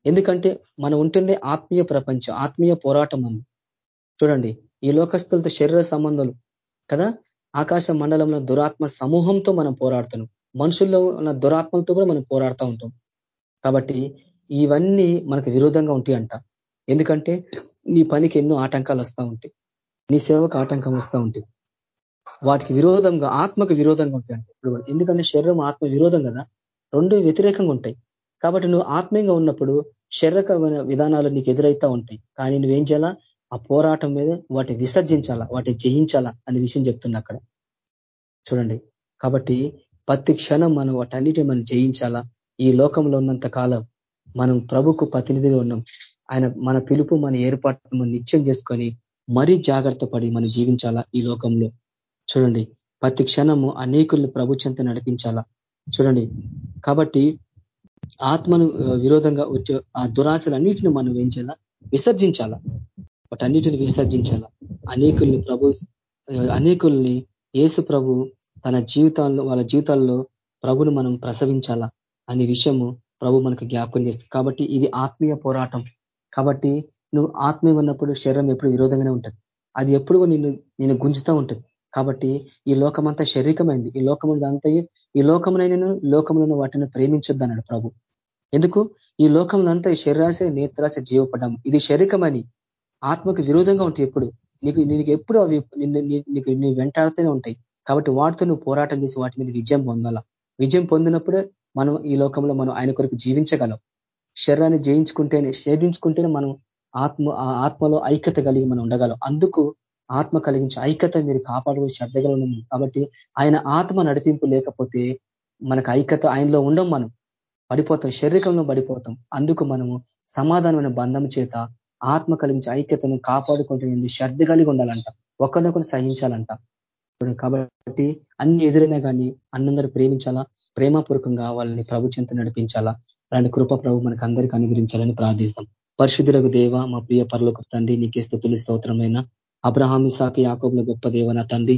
ఎందుకంటే మనం ఉంటుంది ఆత్మీయ ప్రపంచం ఆత్మీయ పోరాటం అంది చూడండి ఈ లోకస్తులతో శరీర సంబంధాలు కదా? ఆకాశ మండలంలో దురాత్మ సమూహంతో మనం పోరాడుతున్నాం. మనుషుల్లో ఉన్న దురాత్మలతో కూడా మనం పోరాడుతూ ఉంటాం. కాబట్టి ఇవన్నీ మనకు విరోధంగా ఉంటాయి అంట. ఎందుకంటే నీ పనికి ఎన్నో ఆటంకాలు వస్తూ ఉంటాయి. నీ సేవకు ఆటంకం వస్తూ ఉంటాయి. వాటికి విరోధంగా ఆత్మకు విరోధంగా ఉంటాయి అంటే. ఇప్పుడు ఎందుకంటే శరీరం ఆత్మ విరోధం కదా? రెండు వ్యతిరేకంగా ఉంటాయి. కాబట్టి నువ్వు ఆత్మీయంగా ఉన్నప్పుడు శరీరకమైన విధానాలు నీకు ఎదురైతా ఉంటాయి. కానీ నువ్వేం చేయాలా? ఆ పోరాటం మీద వాటిని విసర్జించాలా? వాటిని జయించాలా? అనే విషయం చెప్తున్నా అక్కడ. చూడండి. కాబట్టి ప్రతి క్షణం మనం వాటన్నిటిని మనం జయించాలా? ఈ లోకంలో ఉన్నంత కాలం మనం ప్రభుకు ప్రతినిధిగా ఉన్నాం. ఆయన మన పిలుపు మన ఏర్పాటు మనం నిత్యం చేసుకొని మరీ జాగ్రత్త పడి మనం జీవించాలా ఈ లోకంలో? చూడండి. ప్రతి క్షణము అనేకుల్ని ప్రభు చెంత నడిపించాలా? చూడండి. కాబట్టి ఆత్మను విరోధంగా వచ్చే ఆ దురాశలన్నింటిని మనం ఏం చేయాలా? విసర్జించాలా? వాటన్నిటిని విసర్జించాలా? అనేకుల్ని ప్రభు అనేకుల్ని ఏసు ప్రభు తన జీవితాల్లో వాళ్ళ జీవితాల్లో ప్రభును మనం ప్రసవించాలా అనే విషయము ప్రభు మనకు జ్ఞాపకం చేస్తుంది. కాబట్టి ఇది ఆత్మీయ పోరాటం. కాబట్టి నువ్వు ఆత్మీయంగా ఉన్నప్పుడు శరీరం ఎప్పుడు విరోధంగానే ఉంటుంది. అది ఎప్పుడు నిన్ను నేను గుంజుతూ ఉంటుంది. కాబట్టి ఈ లోకమంతా శరీరమైంది ఈ లోకం అంతా ఈ లోకమునైనను లోకంలో వాటిని ప్రేమించొద్దు అన్నాడు ప్రభు. ఎందుకు? ఈ లోకములంతా అంతా ఈ శరీరాశ నేత్రాశ జీవపడము ఇది శరీరమని ఆత్మకు విరోధంగా ఉంటాయి ఎప్పుడు. నీకు నీకు ఎప్పుడు అవి నీకు నీ వెంటాడుతూనే ఉంటాయి. కాబట్టి వాటితో నువ్వు పోరాటం చేసి వాటి మీద విజయం పొందాలా. విజయం పొందినప్పుడే మనం ఈ లోకంలో మనం ఆయన కొరకు జీవించగలం. శరీరాన్ని జయించుకుంటేనే ఛేదించుకుంటేనే మనం ఆత్మ ఆత్మలో ఐక్యత కలిగి మనం ఉండగలం. అందుకు ఆత్మ కలిగించే ఐక్యత మీరు కాపాడుకుని శ్రద్ధగా ఉన్నాం కాబట్టి ఆయన ఆత్మ నడిపింపు లేకపోతే మనకు ఐక్యత ఆయనలో ఉండం మనం. పడిపోతాం శరీరంలో పడిపోతాం. అందుకు మనము సమాధానమైన బంధం చేత ఆత్మ కలిగించే ఐక్యతను కాపాడుకుంటే శ్రద్ధ కలిగి ఉండాలంట. ఒకరినొకరు సహించాలంట. కాబట్టి అన్ని ఎదురైనా కానీ అన్నందరూ ప్రేమించాలా? ప్రేమపూర్వకంగా వాళ్ళని ప్రభు చెంత నడిపించాలా? అలాంటి కృప ప్రభు మనకు అందరికీ అనుగ్రహించాలని ప్రార్థిస్తాం. పరిశుద్ధులకు దేవ మా ప్రియ పరులకు తండ్రి నీకే స్థుతులు స్తోత్రమైన అబ్రహాం ఇసాక యాకోబుల గొప్ప దేవ నా తండ్రి.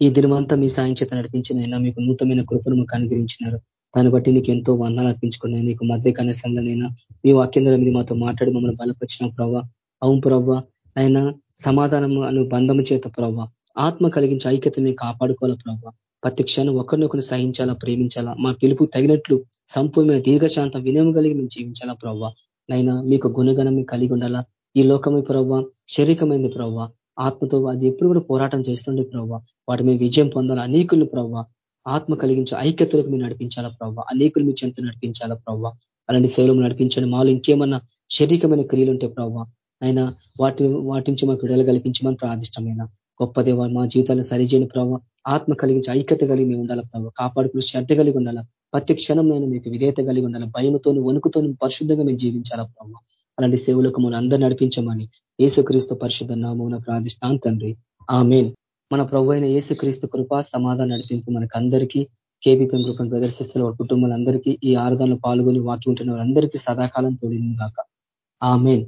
ఈ దినమంతా మీ సాయం చేత నడిపించినైనా మీకు నూతనమైన కృపను మాకు అనుగ్రహించినారు. దాన్ని బట్టి నీకు ఎంతో వందాలు అర్పించుకున్నాయి నీకు మధ్య కనీసంలోనైనా మీ వాక్యంలో మీరు మాతో మాట్లాడి మమ్మల్ని బలపరిచిన ప్రవ్వ. అవును ప్రవ్వ. అయినా సమాధానం అను బంధము చేత ప్రవ్వ. ఆత్మ కలిగించే ఐక్యత మేము కాపాడుకోవాలా ప్రవ్వ. ప్రతి క్షణం ఒకరినొకరు సహించాలా ప్రేమించాలా? మా పిలుపు తగినట్లు సంపూర్ణమైన దీర్ఘశాంతం వినయం కలిగి మేము జీవించాలా ప్రవ్వ? నైనా మీకు గుణగణం కలిగి ఉండాలా? ఈ లోకమే ప్రవ్వ శరీరమైంది ప్రవ్వ ఆత్మతో అది ఎప్పుడు కూడా పోరాటం చేస్తుండే ప్రవ్వ వాటి మీద విజయం పొందాలి అనేకులు ప్రవ్వ ఆత్మ కలిగించే ఐక్యతలకు మీరు నడిపించాలా ప్రవ్వ అనేకులు మీ చెంత నడిపించాలా ప్రవ్వ అలాంటి సేవలు నడిపించండి. మాలో ఇంకేమన్నా శారీరకమైన క్రియలు ఉంటే ప్రవ్వ అయినా వాటి వాటి నుంచి మాకు విడుదల కల్పించమని ప్రార్థిష్టమైన గొప్ప దేవ మా జీవితాలు సరిచేయని ప్రభావ ఆత్మ కలిగించి ఐక్యత కలిగి మేము ఉండాలి ప్రభావ కాపాడుకుని శ్రద్ధ కలిగి ఉండాలా. ప్రతి క్షణం నేను మీకు విధేయత కలిగి ఉండాలి. భయంతో వణుకుతోను పరిశుద్ధంగా మేము జీవించాలా ప్రభావ అలాంటి సేవలకు మనం అందరూ నడిపించమని ఏసుక్రీస్తు పరిషత్ నామమున ప్రార్థిష్టాం తండ్రి. ఆమెన్. మన ప్రభు అయిన ఏసుక్రీస్తు కృపా సమాధానం నడిపింపు మనకు అందరికీ కేబీపీ కృపను ప్రదర్శిస్తున్న కుటుంబాలందరికీ ఈ ఆరాధనలో పాల్గొని వాకి ఉంటున్న వారందరికీ సదాకాలం తోడింది కాక ఆమెన్.